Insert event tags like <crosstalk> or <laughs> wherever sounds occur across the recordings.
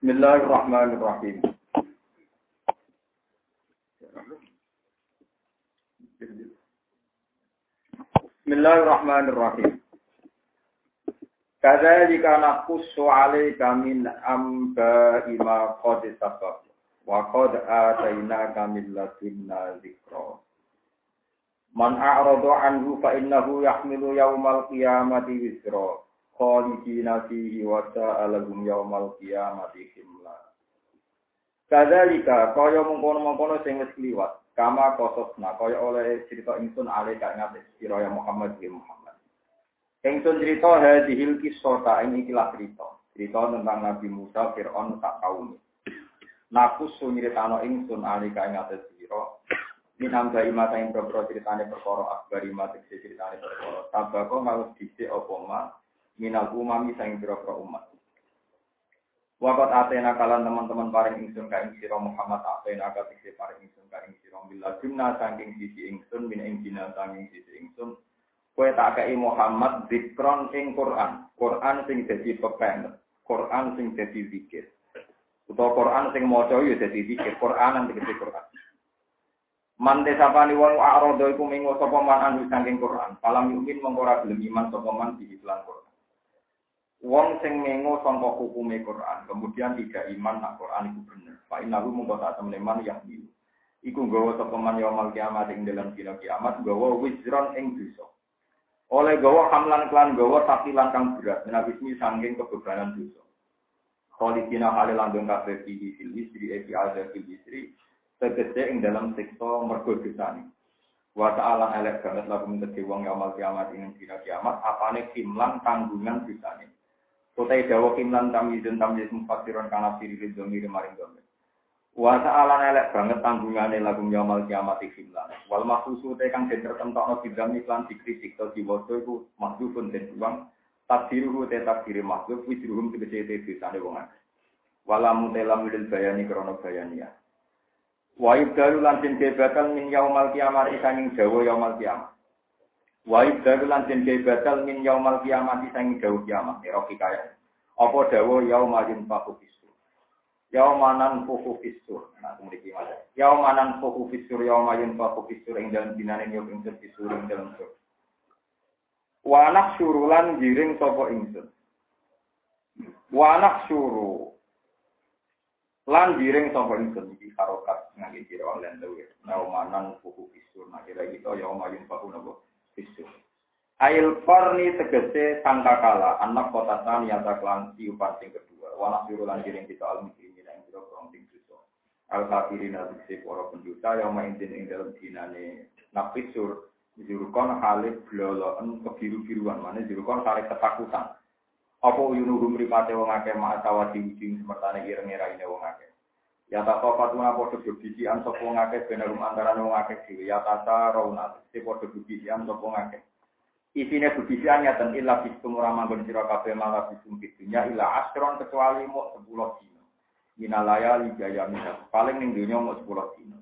Bismillahirrahmanirrahim. Bismillahirrahmanirrahim. Kadzalika naqussu 'alaika min amba ima qad sabab wa qad atainaka min ladunna dzikra. Man a'rada anhu fa innahu yahmilu yaumal qiyamati wizra khalidina fihi wa sa'alahum yaumal qiyamati himla. Kadzalika kaya mengkono-mengkono sing wis kliwat, kama kososna kaya oleh cerita ingsun ale kang ngates sira Muhammad bin Muhammad. Engsun cerita hadihil kisota ini ikilah cerita. Cerita tentang Nabi Musa Fir'aun tak kaum. Nakus sunyiritano ingsun alika ing atas sira. Min hamza imata ing boro ceritane akbar imata ceritane perkara. Tabako ngalus dhisik apa ma minal umami saing boro umat. Wakat atena kalan teman-teman paring ingsun ka ing Muhammad atena ka tikse paring ingsun ka ing sira billah jumna saking sisi ingsun min ing dina saking sisi ingsun Kue tak kei Muhammad zikron ing Quran. Quran sing jadi pepen. Quran sing jadi zikir. Utawa Quran sing maca ya dadi zikir. Quran sing dadi Quran. Man desapani wong a'rada iku mingo sapa man anu saking Quran. Palam yumin mongko ora gelem iman sapa man di iklan Quran. Wong sing mengo sangka hukume Quran, kemudian tidak iman nak Quran itu bener. Fa innahu mongko sak temene man yang Iku nggawa sapa man yaumul kiamat ing dalam dina kiamat nggawa wizron ing dosa oleh gawa hamlan klan gawa tapi langkang berat menabismi sangking kebebanan dosa. Khalidina hale langgeng kabeh di fil istri eki ada fil istri tegese ing dalam siksa mergo dosane. Wa ta'ala elek banget lagu mengerti wong yaumul kiamat ing dina kiamat apane kimlan tanggungan dosane. Kutai dawa kimlan tamizun tamiz mufassiron kana firi domir maring domir. Wa ta'ala elek banget tanggungane lagu yaumul kiamat iklan. Wal maksusu te kang den tertentokno bidang iklan dikritik to diwaca iku maksusun den uang takdiruhu te takdiri makhluk wijruhum tegese te desane wong akeh. Wala mutela milil bayani krono bayania. Wa ibdalu lan den bakal min yaumal kiamat sanging jawa yaumal kiamat. Wa ibdalu lan den bakal min yaumal kiamat sanging jawa kiamat. Eroki kaya. Apa dawa yaumal yunfaku Yaumanan fuhu fisur. Nah, kemudian gimana? Yaumanan fuhu fisur, yaumayun fuhu fisur, yang dalam binane nyok ingsun fisur, yang dalam sur. Wanak surulan giring sopo ingsun. Wanak suru. Lan giring sopo ingsun. Iki harokat ngagi kira oleh dewe. Yaumanan fuhu fisur. Nah, kira gitu, yaumayun fuhu nabo fisur. Ail korni tegese sangkakala anak kota tani atau klan tiupan sing kedua. Wanak surulan giring kita al sira kurang sing. Al kafirin atise para pendosa yang main ing dalam dinane nafisur jurukon halif bloloen kebiru-biruan mana jurukon halif ketakutan. Apa yunuhum mripate wong akeh ma'atawa diuji semertane ireng-irene wong akeh. Ya tak sopat tuna podo bebisian sapa wong akeh benarum antara wong akeh dhewe ya tata rauna te podo bebisian sapa wong akeh. Isine bebisian nyatan illa bisum ora manggon sira kabeh malah bisum asron kecuali mau 10 dina minalaya lijaya minat. Paling ning dunya mau sepuluh dino.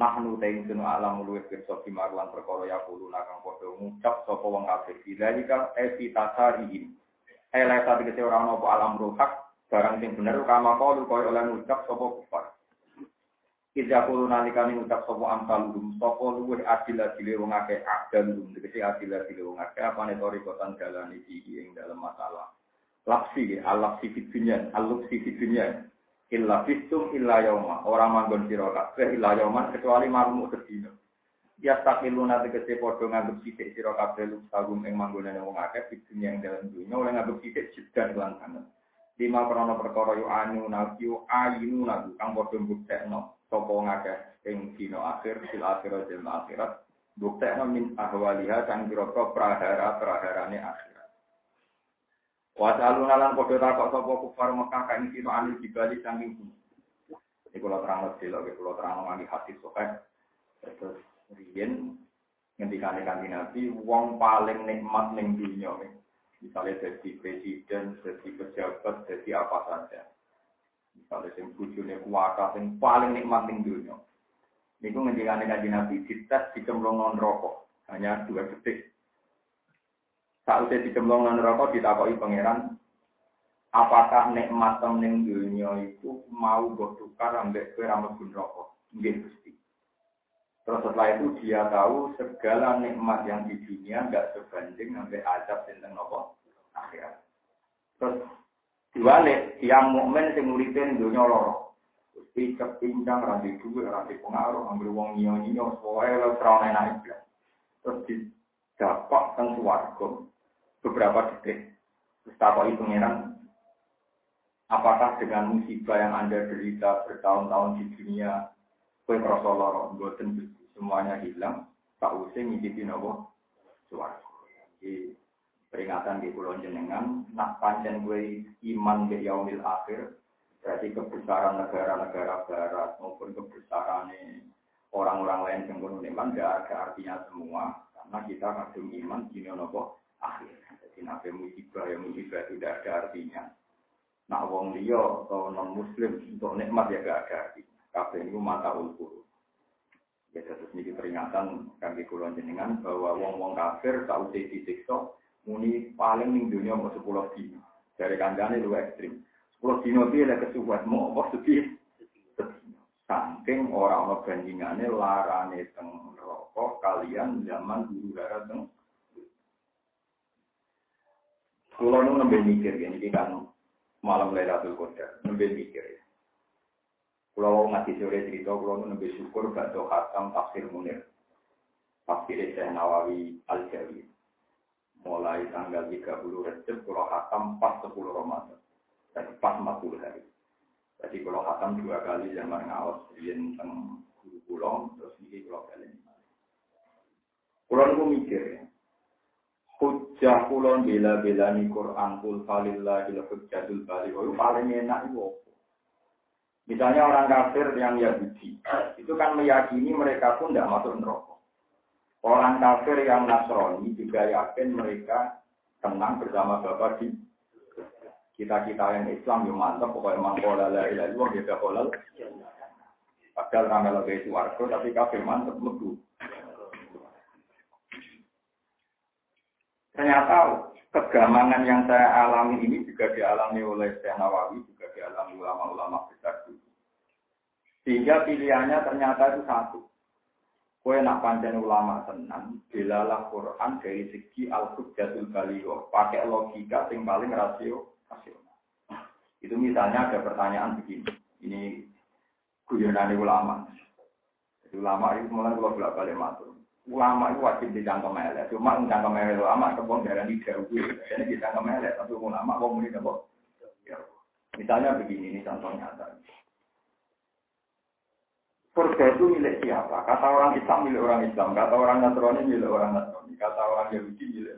Nahnu ta ingsun alam luwih pirsa bimarlan perkara ya kulo nakang padha ngucap sapa wong kafir. Bilalika evi tasarihim. Ele ta tegese ora ana apa alam ruhak barang sing bener kama kalu koyo oleh ngucap sapa kufar. Kita kulo nalikane ngucap sapa amsalum sapa luwih adil adile wong akeh adil lum tegese adil adile wong akeh apane tori kotan dalane iki ing dalam masalah. Lapsi, al-lapsi di dunia, al-lapsi di dunia, illa fistum illa yauma orang manggon sira kabeh illa yauman kecuali malam sedina. Ya takiluna tegese padha nganggep sithik sira kabeh lu sagum ing manggonane wong akeh di dunia ing dalam dunia oleh nganggep sithik jedar lan sanget. Lima krono perkara yu anu nabiu ayinu nagu kang padha mbuktekno sapa wong akeh ing dina akhir sil akhirat dan akhirat buktekno min ahwaliha kang kira prahara praharane akhir Wasalu nalan podo takok sapa kufar Mekah kain sira anil dibali saking gunung. Iki kula terang lebih lho, kula terang nganti hati sokeh. Terus riyen ngendikane kanthi Nabi wong paling nikmat ning dunya misalnya jadi presiden, jadi pejabat, jadi apa saja. Misalnya sing bujune kuwata sing paling nikmat ning dunya. Niku ngendikane kanjeng Nabi dites dicemplung rokok hanya dua detik. Saat usia dicemplung rokok ditakoki pangeran apakah nikmat ning dunia itu mau gue tukar ambek kowe ra mlebu neraka? Nggih Gusti. Terus setelah itu dia tahu segala nikmat yang di dunia nggak sebanding sampai azab tentang nopo akhirat. Terus diwalik yang mukmin sing nguripe dunia loro. Gusti kepincang ra di duwe ra di pengaruh ambil wong nyo-nyo pokoke lho ora enak Terus didapat teng swarga beberapa detik. Terus takoki pangeran Apakah dengan musibah yang Anda derita bertahun-tahun di dunia, kue lorong, buatan semuanya hilang, tak usah ngicipi nopo suara. Jadi peringatan di pulau jenengan, nak pancen gue iman di yaumil akhir, berarti kebesaran negara-negara barat maupun kebesaran orang-orang lain yang pun iman gak ada artinya semua, karena kita kadung iman di nopo akhir. Nabi musibah yang musibah tidak ada artinya. Nah, wong liya atau non muslim untuk nikmat ya gak ada artinya. Kabeh mata ulkur. Ya terus ini peringatan kami kulon jenengan bahwa wong-wong kafir tak usah disiksa muni paling ning dunia mau sepuluh dino. Dari kandane lu ekstrim. Sepuluh dino dia ada kesuwat mau apa sedih. Saking orang orang bandingannya larane teng rokok kalian zaman dulu darah teng. Kulo nu nembe mikir gini kan malam Lailatul Qadar, nembe mikir ya. Kalau ngaji sore cerita, kalau nembe syukur bantu khatam tafsir munir. Tafsir Syekh Nawawi Al-Jawi. Mulai tanggal 30 Rejab, kalau khatam pas 10 Ramadan. Jadi pas 40 hari. Jadi kalau khatam dua kali zaman ngawas, yang tentang guru pulang, terus ini kalau kalian. Kalau aku mikir ya, hujjah kulon bela-bela ni Quran kul falillahil hujjatul bali itu paling enak itu Misalnya orang kafir yang Yahudi, itu kan meyakini mereka pun tidak masuk neraka. Orang kafir yang Nasrani juga yakin mereka tenang bersama Bapak di kita-kita yang Islam yang mantap, pokoknya mangkola la ilaha illallah dia kolal. Padahal ramai lebih suarga, tapi kafir mantap lebu. Ternyata kegamangan yang saya alami ini juga dialami oleh Syekh Nawawi, juga dialami ulama-ulama besar dulu. Sehingga pilihannya ternyata itu satu. Kue nak panjang ulama senang, bilalah Quran dari segi al-hujjatul baligho, pakai logika yang paling rasio, rasional. Itu misalnya ada pertanyaan begini, ini guyonan ulama. Jadi ulama itu mulai kalau balik matur ulama itu wajib dicangkem elek. Cuma cangkem elek ulama kebon darah di jauh. Jadi dicangkem elek, tapi ulama kok muni kebon. Misalnya begini, ini contoh nyata. Surga itu milik siapa? Kata orang Islam milik orang Islam, kata orang Nasrani milik orang Nasrani, kata orang Yahudi milik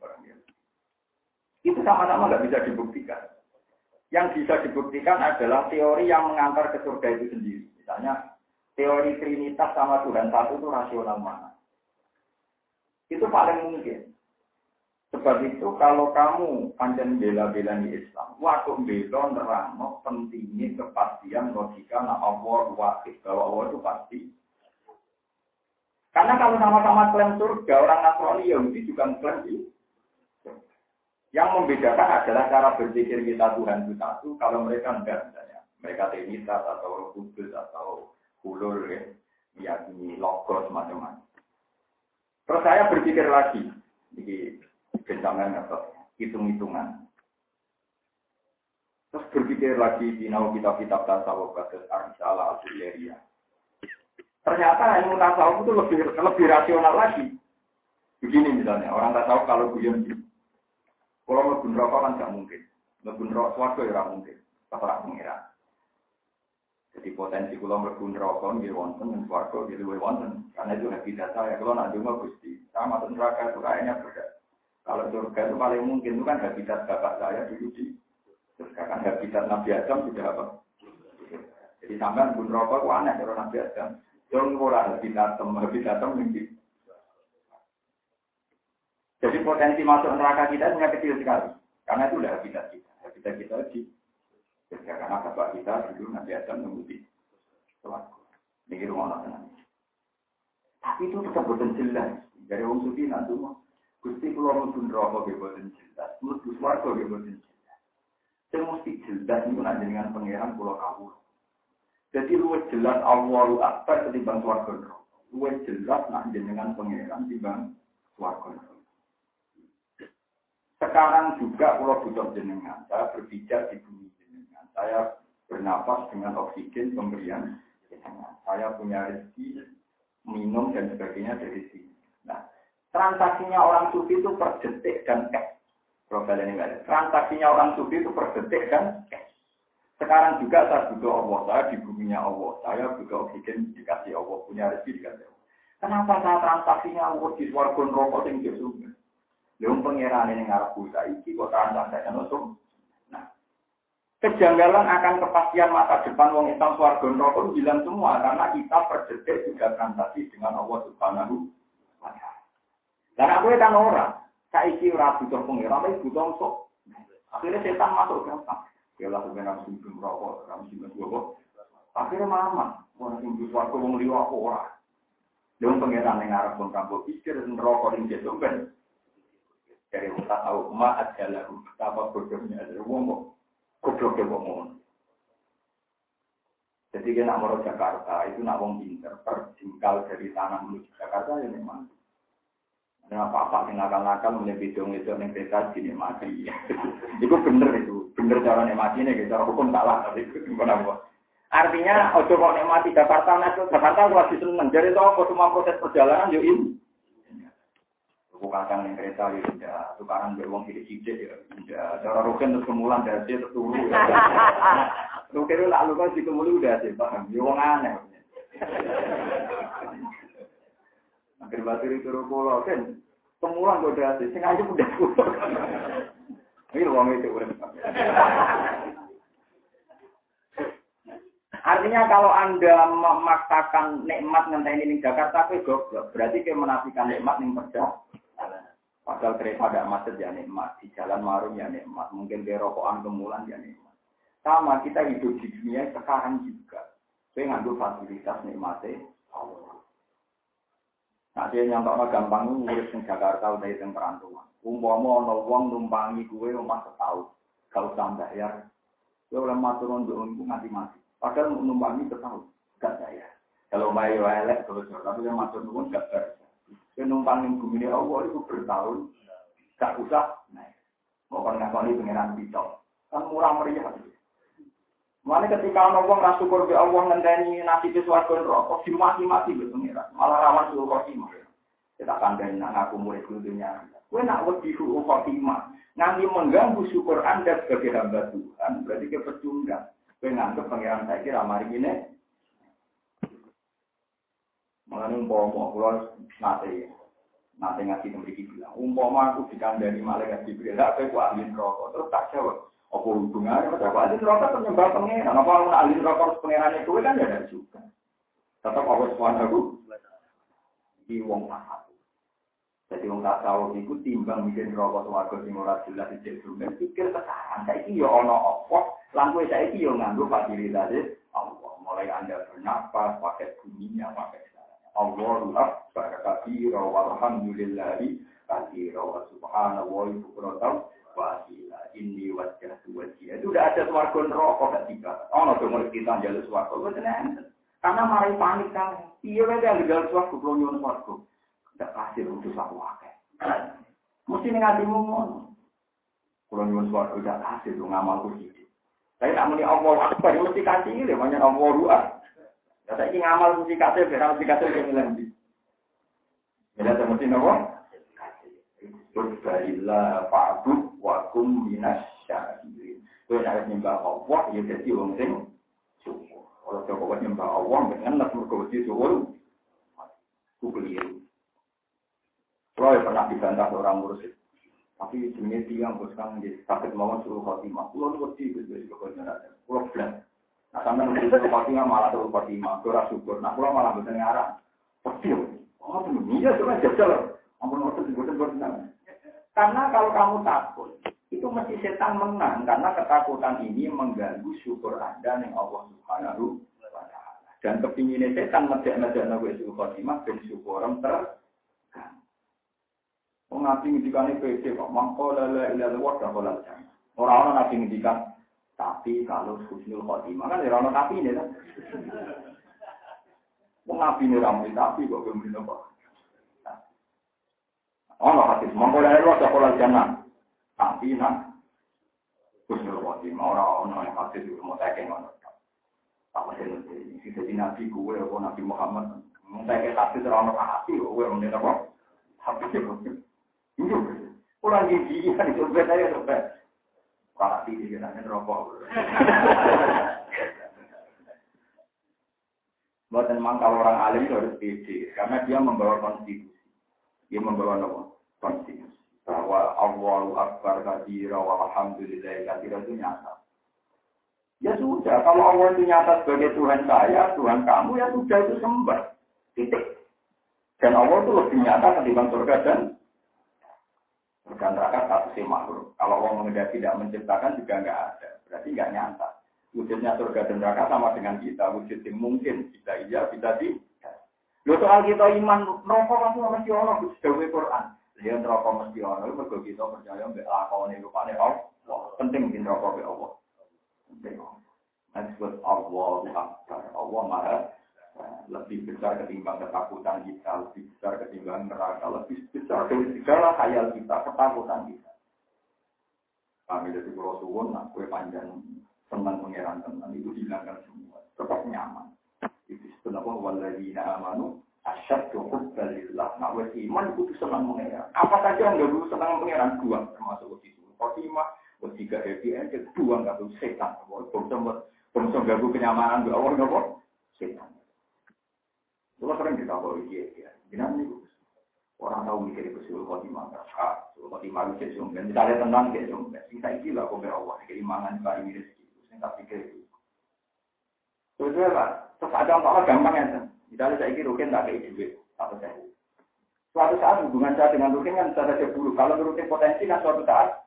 orang Yahudi. Itu sama-sama nggak bisa dibuktikan. Yang bisa dibuktikan adalah teori yang mengantar ke surga itu sendiri. Misalnya teori trinitas sama Tuhan satu itu rasional mana? Itu paling mungkin. Sebab itu kalau kamu panjang bela-bela di Islam, waktu bela nerangno pentingnya kepastian logika nah Allah wakil bahwa Allah itu pasti. Karena kalau sama-sama klaim surga, orang Nasrani Yahudi juga klaim di yang membedakan adalah cara berpikir kita Tuhan itu satu, kalau mereka enggak misalnya. Mereka Trinitas atau Kudus atau ulur ya, meyakini logos macam-macam. Terus saya berpikir lagi, ini bencangan atau hitung-hitungan. Terus berpikir lagi di kitab-kitab tasawuf kasus Arisala al Ternyata ilmu tasawuf itu lebih lebih rasional lagi. Begini misalnya, orang tasawuf kalau guyon kalau lebih rokok kan nggak mungkin. Lebih rokok suatu ya mungkin. Terserah pengiran. Jadi potensi kalau mlebu neraka nggih wonten ing swarga nggih luwih wonten. Karena itu habitat saya. Kalau nak donga Gusti, sama masuk neraka itu kayaknya beda. Kalau surga itu paling mungkin itu kan habitat bapak saya dulu di surga kan habitat Nabi Adam sudah apa? Jadi sampean pun rokok itu aneh kalau Nabi Adam. Jangan ora habitat tem habitat tem mungkin. Jadi potensi masuk neraka kita punya kecil sekali. Karena itu udah habitat kita. Habitat kita di karena bapak Nabi Adam nunggu suaraku. Ini rumah tenang. Tapi itu tetap boten jelas. Dari wong suci nanti mau Gusti kula mlebu neraka nggih boten jelas. Mlebu swarga nggih boten jelas. Sing mesti jelas niku nek jenengan pangeran kula kawula. Jadi luwih jelas Allahu Akbar ketimbang swarga neraka. Luwih jelas nak jenengan pangeran timbang swarga neraka. Sekarang juga kalau butuh jenengan, saya berpijak di jenengan. Saya bernapas dengan oksigen pemberian. Saya punya rezeki minum dan sebagainya dari sini. Nah, transaksinya orang sufi itu per detik dan cash. Profil ini ada. Transaksinya orang sufi itu per detik dan cash. Sekarang juga saya butuh Allah, saya di buminya Allah, saya butuh oksigen dikasih Allah, punya rezeki dikasih Allah. Kenapa saya transaksinya Allah di suarga rokok yang jauh Lalu pengiran ini ngarap busa iki kok transaksinya nusuk. Kejanggalan akan kepastian masa depan wong Islam suarga rokok bilang semua karena kita per detik juga transaksi dengan Allah Subhanahu dan aku kan orang, saiki ora butuh pengiran, tapi butuh sok. Akhirnya setan masuk gampang. Ya lah sebenarnya harus sing rokok, harus sing rokok. Akhirnya mama, orang sing aku wong liwa ora. Dong pengiran yang ngarep pun kamu pikir rokok ini jadi ben. Dari kita tahu ma adalah betapa bodohnya ada wong kok gobloknya wong Jadi kita mau Jakarta itu nak wong pinter perjingkal dari tanah menuju Jakarta ya memang Nah, apa-apa yang nakal-nakal mulai bidung itu yang kereta sini mati. <laughs> itu bener itu, bener cara mati ini, cara hukum tak lah, tapi itu apa. Artinya, ojo kok mati Jakarta, nah, Jakarta lagi seneng. Jadi itu semua proses perjalanan yuk ini. Tuku kacang yang kereta ya udah, tukaran beruang sidik-sidik ya udah. Cara rukun terus kemulan dari terus turu. <laughs> Lu kira lalu kan si kemuli udah sih, paham? Ya wong aneh. Akhir batir itu pulau kan, pemulang gue udah sing aja udah pulau. Ini uang itu udah. Artinya kalau Anda memaksakan nikmat ngenteni di Jakarta itu goblok. Berarti kayak menafikan nikmat ning perjalanan. Padahal kereta ada macet ya nikmat, di jalan marung ya nikmat, mungkin di rokokan kemulan ya nikmat. Sama kita hidup di dunia sekarang juga. Saya ngambil fasilitas nikmatnya Allah. Nah, dia nyontok gampang ngurus di Jakarta udah itu perantauan. Umpama ana wong numpangi gue omah setahun, kalau usah bayar. Kowe oleh matur nuwun nganti mati. Padahal numpangi setahun, gak bayar. Kalau bayar elek terus tapi yang matur nuwun gak bayar. Kowe numpang bumi ini Allah itu bertahun, gak usah naik. Mau kan ngakoni pengiran bicok. Kan murah meriah. Mana ketika orang wong ra syukur be Allah ngenteni nasib swarga neraka dimati-mati be pengira. Malah rawan suul khotimah. Kita kandani nak ngaku murid dunia. Kowe nak wedi suul khotimah, nanti mengganggu syukur Anda sebagai hamba Tuhan, berarti ke pecundang. Kowe nganggep pangeran saiki ra mari ngene. Mengenai umpama kula nate nate ngasih memiliki bilang, umpama aku dikandani malaikat Jibril, aku ahli neraka, terus tak jawab. Apa hubungannya? Masa aku ahli neraka penyembah pengeran. Apa aku ahli neraka harus pengeran itu kan ya ada juga. Tetap Allah aku di wong tak Jadi wong tahu itu timbang bikin rokok suwargo sing ora jelas di jelas pikir sekarang saiki yo ana apa lan kowe saiki yo nganggo fasilitas Allah mulai Anda bernapas pakai bunyinya pakai Allahu akbar kabira walhamdulillahi wa subhanahu wa wajah itu udah ada cuma kita jalur karena mari panik kan. Iya yang jalur kasih untuk satu wakil mesti ngati ngomong kalau nyuruh suarga udah kasih tapi Allah Akbar mesti kasih ini banyak Allah ruah ya saya ingin ngamal mesti kasih biar mesti kasih yang lebih Bila mesti nopo, Berbailah fa'bud wa minas syakirin. Kau nak nyembah Allah, ya jadi orang sing. Kalau kau nyembah Allah, dengan nak mereka syukur, ku keliru. Kalau ya pernah dibantah orang mursyid. Tapi jenis tiang bos kang di sakit mawon suruh khotimah. Kulo wedi wis wis kok nyara. Kulo. Nah sampean nu suruh khotimah malah suruh khotimah. Ora syukur. Nah kulo malah boten ngarang. Wedi. Oh, iya cuma jajal. Ampun ngoten boten boten. Karena kalau kamu takut, itu mesti setan menang karena ketakutan ini mengganggu syukur Anda nih Allah Subhanahu wa taala. Dan kepinginnya setan ngejak-ngejak nabi khotimah dan syukur ter Wong nabi ngendikane pede kok mangko la ilaha illallah wa dakhala jannah. Ora ana tapi kalau husnul khotimah kan ana tapi ini kan. Wong nabi ini ramu tapi kok belum apa. Ono hadis mangko la ilaha dakhala jannah. Tapi nak husnul khotimah ora ana yang hadis mau tak ngono. Apa sih ini jadi nabi gue atau nabi Muhammad. Mau hadis ora ana hati gue mending apa. Habis Iya, pulang gigi kan coba saya coba. Kalau tinggi kita rokok. Buatan memang kalau orang alim itu harus pede, karena dia membawa konstitusi. Dia membawa apa? Konstitusi. Bahwa Allahu Akbar kadira wa alhamdulillah kadira itu nyata. Ya sudah, kalau Allah itu nyata sebagai Tuhan saya, Tuhan kamu, ya sudah itu sembah. Titik. Dan Allah itu lebih nyata ketimbang surga dan Surga neraka statusnya makhluk. Kalau Allah mengendaki tidak menciptakan juga nggak ada. Berarti nggak nyata. Wujudnya surga dan neraka sama dengan kita. Wujud yang mungkin. Bisa iya, bisa tidak. Lo soal kita iman, rokok kan mesti Allah. Sudah Quran. Dia rokok mesti Allah. Mereka kita percaya mbak lakon itu pada Allah. Penting di rokok Allah. Penting. Nah, disebut Allah Akbar. Allah Maha lebih besar ketimbang ketakutan kita, lebih besar ketimbang neraka, lebih besar dari segala khayal kita, ketakutan kita. Kami dari Pulau Suwon, kue panjang teman pengiran teman itu hilangkan semua, tetap nyaman. Itu sebenarnya waladina amanu asyad cukup dalillah. Nah, wes iman itu senang mengeran. Apa saja yang dulu senang mengeran dua termasuk itu. Khotimah, wes tiga happy end, dua nggak tuh setan. Bongsom bongsom ganggu kenyamanan, gak awal setan. Kalau sering kita bawa dia, ya, jangan itu. Orang tahu mikir itu suruh khotimah, ah, suruh khotimah itu sumben. Misalnya tenang kayak sumben, kita iki lah kau Allah, keimangan kali ini rezeki, saya tak pikir itu. Terus lah, terus ada apa gampang ya, misalnya saya kira rukin tak kayak atau saya. Suatu saat hubungan saya dengan rukin kan saya saja buruk. Kalau rukin potensi kan suatu saat,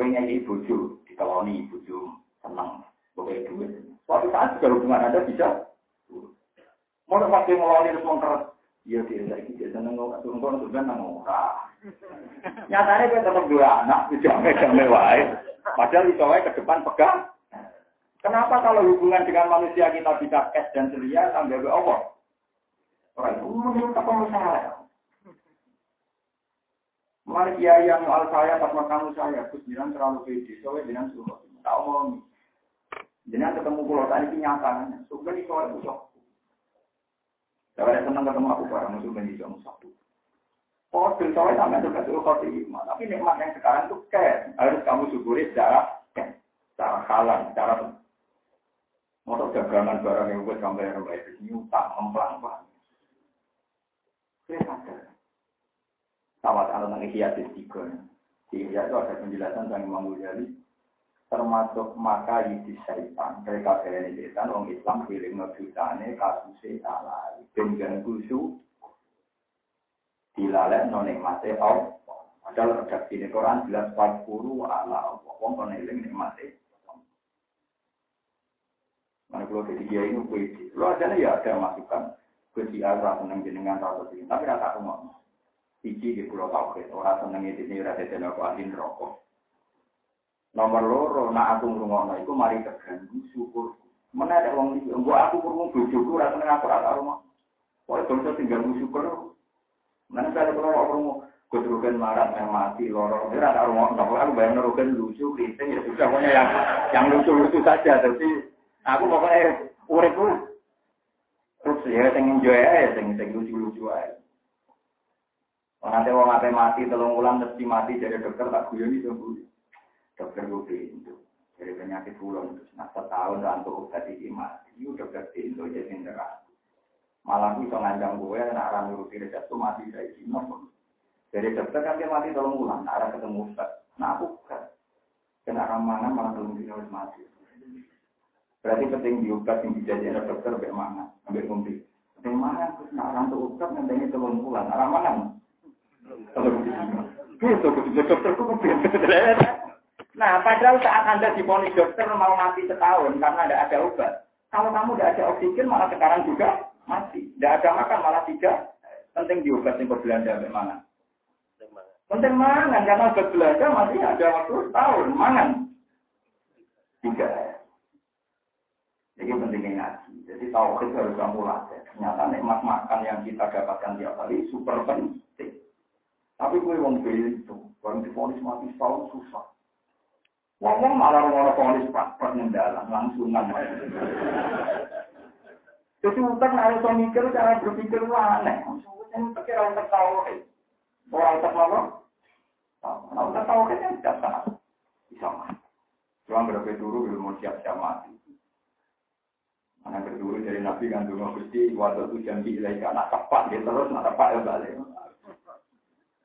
pengen jadi buju, dikeloni buju, senang, pakai duit. Suatu saat juga hubungan Anda bisa Mau pakai ngeloni terus mengkeras. Iya dia saya kita seneng nggak turun sudah nang ora. <laughs> Nyatanya kita tetap dua anak, <laughs> dijame jame wae. Padahal itu wae ke depan pegang. Kenapa kalau hubungan dengan manusia kita bisa cash dan ceria sambil Allah? Orang itu menurut apa masalah? Mari kiai yang al saya pas kamu saya, terus bilang terlalu pede, soalnya dengan suruh. Tahu mau nih. Jangan ketemu pulau tadi kenyataannya. Sebenarnya soalnya busuk. Kalau ada senang ketemu aku barang musuh menjadi satu. Oh, soalnya sampai juga suruh khotimah. Tapi nikmat yang sekarang tuh kayak harus kamu syukuri secara secara halal, secara motor dagangan barang yang buat sampai yang baik nyutang, memplang pelan Saya sadar. Sama anak ihya tiga. Di ihya itu ada penjelasan tentang Imam Ghazali termasuk maka yudi syaitan. Mereka berani setan orang Islam pilih ngejutane kasusnya salah dengan kusu dilalek noning mate au padahal redaksi ini Quran jelas 40 ala Allah. Wong kono eling ning Mana kalau jadi dia ini puisi, lo aja ya ada masukan puisi arah seneng jenengan ini, tapi rasa aku ngomong. Iji di pulau Tauhid, orang seneng ini rasa jeneng aku rokok. Nomor loro, nak aku ngrungokno iku mari terganggu syukur. Mana ada wong iki, mbok aku krungu bojoku ora seneng aku ora rumah. Kok bangsa tinggal syukur. Mana kalau kalau krungu keturunan marah yang mati loro, ora tak rumah, nggak aku bayang nerukan lucu, kriting ya sudah pokoknya yang yang lucu-lucu saja. Tapi aku pokoknya uripku terus ya sing enjoy aja, sing lucu-lucu aja. Nanti ape mati telung ulang mesti mati jadi dokter tak guyoni sembuh dokter gue pintu dari penyakit terus nah setahun untuk obat ini mati. Itu dokter pintu jadi neraka malah bisa ngancam gue nak orang nuruti resep tuh mati saya cina dari dokter kan dia mati tolong ulang arah ketemu ustad nah aku kan kena ramanan malah belum harus mati. Berarti penting diobat yang dijadikan dokter sampai mana sampai ngumpi sampai mana terus nak tuh ustad nantinya tolong ulang. Arah mana Gitu, dokter <laughs> Nah, padahal saat Anda diponis dokter mau mati setahun karena tidak ada obat. Kalau kamu tidak ada oksigen, malah sekarang juga mati. Tidak ada makan, malah tidak. Penting diobat yang Belanda bagaimana? Penting mangan, karena obat Belanda masih ada waktu setahun. Mangan. Tiga. Jadi pentingnya ngaji. Jadi tauhid harus kamu latih. Ternyata nikmat makan yang kita dapatkan tiap hari super penting. Tapi gue wong itu, orang difonis mati setahun susah. Wong malah orang polis praktek mendalam langsungan. Jadi utak harus mikir cara berpikir aneh. Ini pikir orang tahu Orang apa? Orang tahu kan tidak sah. Bisa mati. Cuma berapa dulu belum siap-siap mati. Mana kedua dari Nabi kan dulu gusti waktu itu janji ilahi anak tepat dia terus nak tepat ya balik.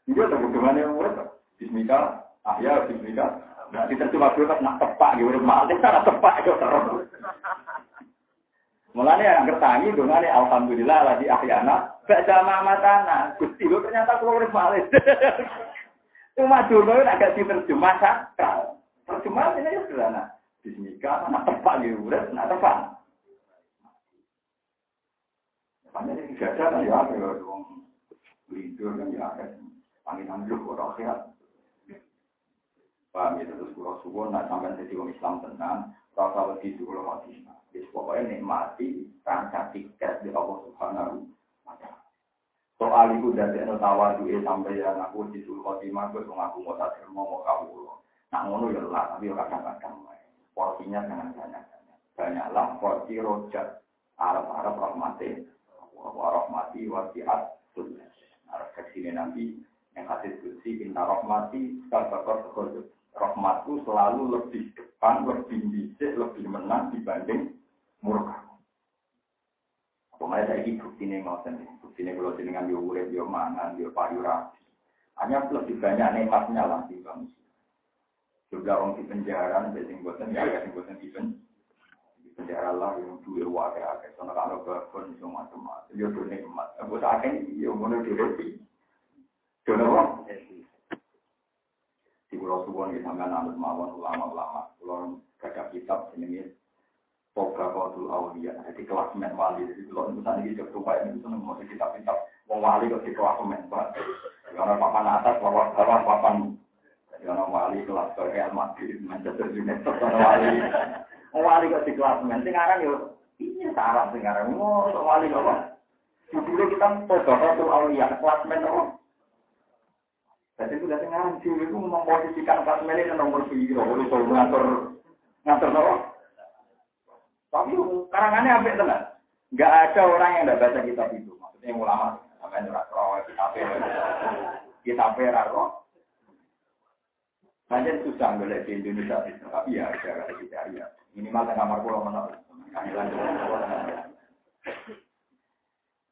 Dia tahu bagaimana yang murid. Bismillah, ahya, bismillah. Nah, diterjemah dulu kan nak tepak gitu, mati kan tepak itu terus. Mulanya yang kertangi dengan alhamdulillah lagi ahyana baca mamatana. Gusti lo ternyata keluar balik. <laughs> Cuma dulu agak diterjemah sakral. Terjemah ini ya sederhana. Bismillah, nak tepak gitu, udah nak tepak. Hanya ini tidak ada kan ya, ya. Lidur kan ya, panggilan lu orang sehat. Paham ya, terus kurang subuh, nak sampai jadi orang Islam tenang, rasa lebih dulu mati. Jadi pokoknya nikmati rangka tiket di Allah Subhanahu wa Ta'ala. Soal itu dari no tawadu sampai yang aku di suruh khotimah, gue ngaku mau tak mau mau kamu loh. Nah ngono ya lah, tapi kadang-kadang porsinya jangan banyak-banyak. Banyaklah porsi rojak Arab-Arab rahmati, rahmati wasiat sunnah. Arab seksi Nabi yang hadis kursi inna rahmati sabakor sekolah rahmatku selalu lebih depan, lebih bisik, lebih menang dibanding murka. Pokoknya saya ini bukti ini ngoten, bukti ini kalau dengan dia urep, dia mangan, dia payu. Hanya lebih banyak nikmatnya lah di bangsa. Juga orang di penjara, biasanya buatan ya, yang buatan di penjara lah, yang dua wakil akeh. Soalnya kalau berpun, itu macam-macam. Ya tuh nikmat. Buat akeh, ya mau direpi. Dono di Pulau Suwon kita sampai nanti mawon ulama-ulama. Pulau gada kitab ini Toga Qatul Aulia. Jadi kelas men wali. Jadi kalau misalnya ini supaya ini seneng mau kitab-kitab. Wong wali kok di kelas men. Karena papan atas, bawah bawah papan. Jadi orang wali kelas ke Real Madrid, Manchester United, wali. Wali kok di kelas men. Sekarang yo ini sarap sekarang. Oh, wali kok. Judulnya kita Toga Qatul Aulia. Kelas men? Jadi sudah ngaji itu memposisikan kasmel ini nomor biru, itu ngatur ngatur apa? Tapi karangannya apa tenan? Enggak ada orang yang tidak baca kitab itu. Maksudnya ulama, sampai nyurat roh, kitab kitab roh. Banyak susah boleh di Indonesia itu, tapi ya ada kita ya. Minimal di kamar pulau menurut.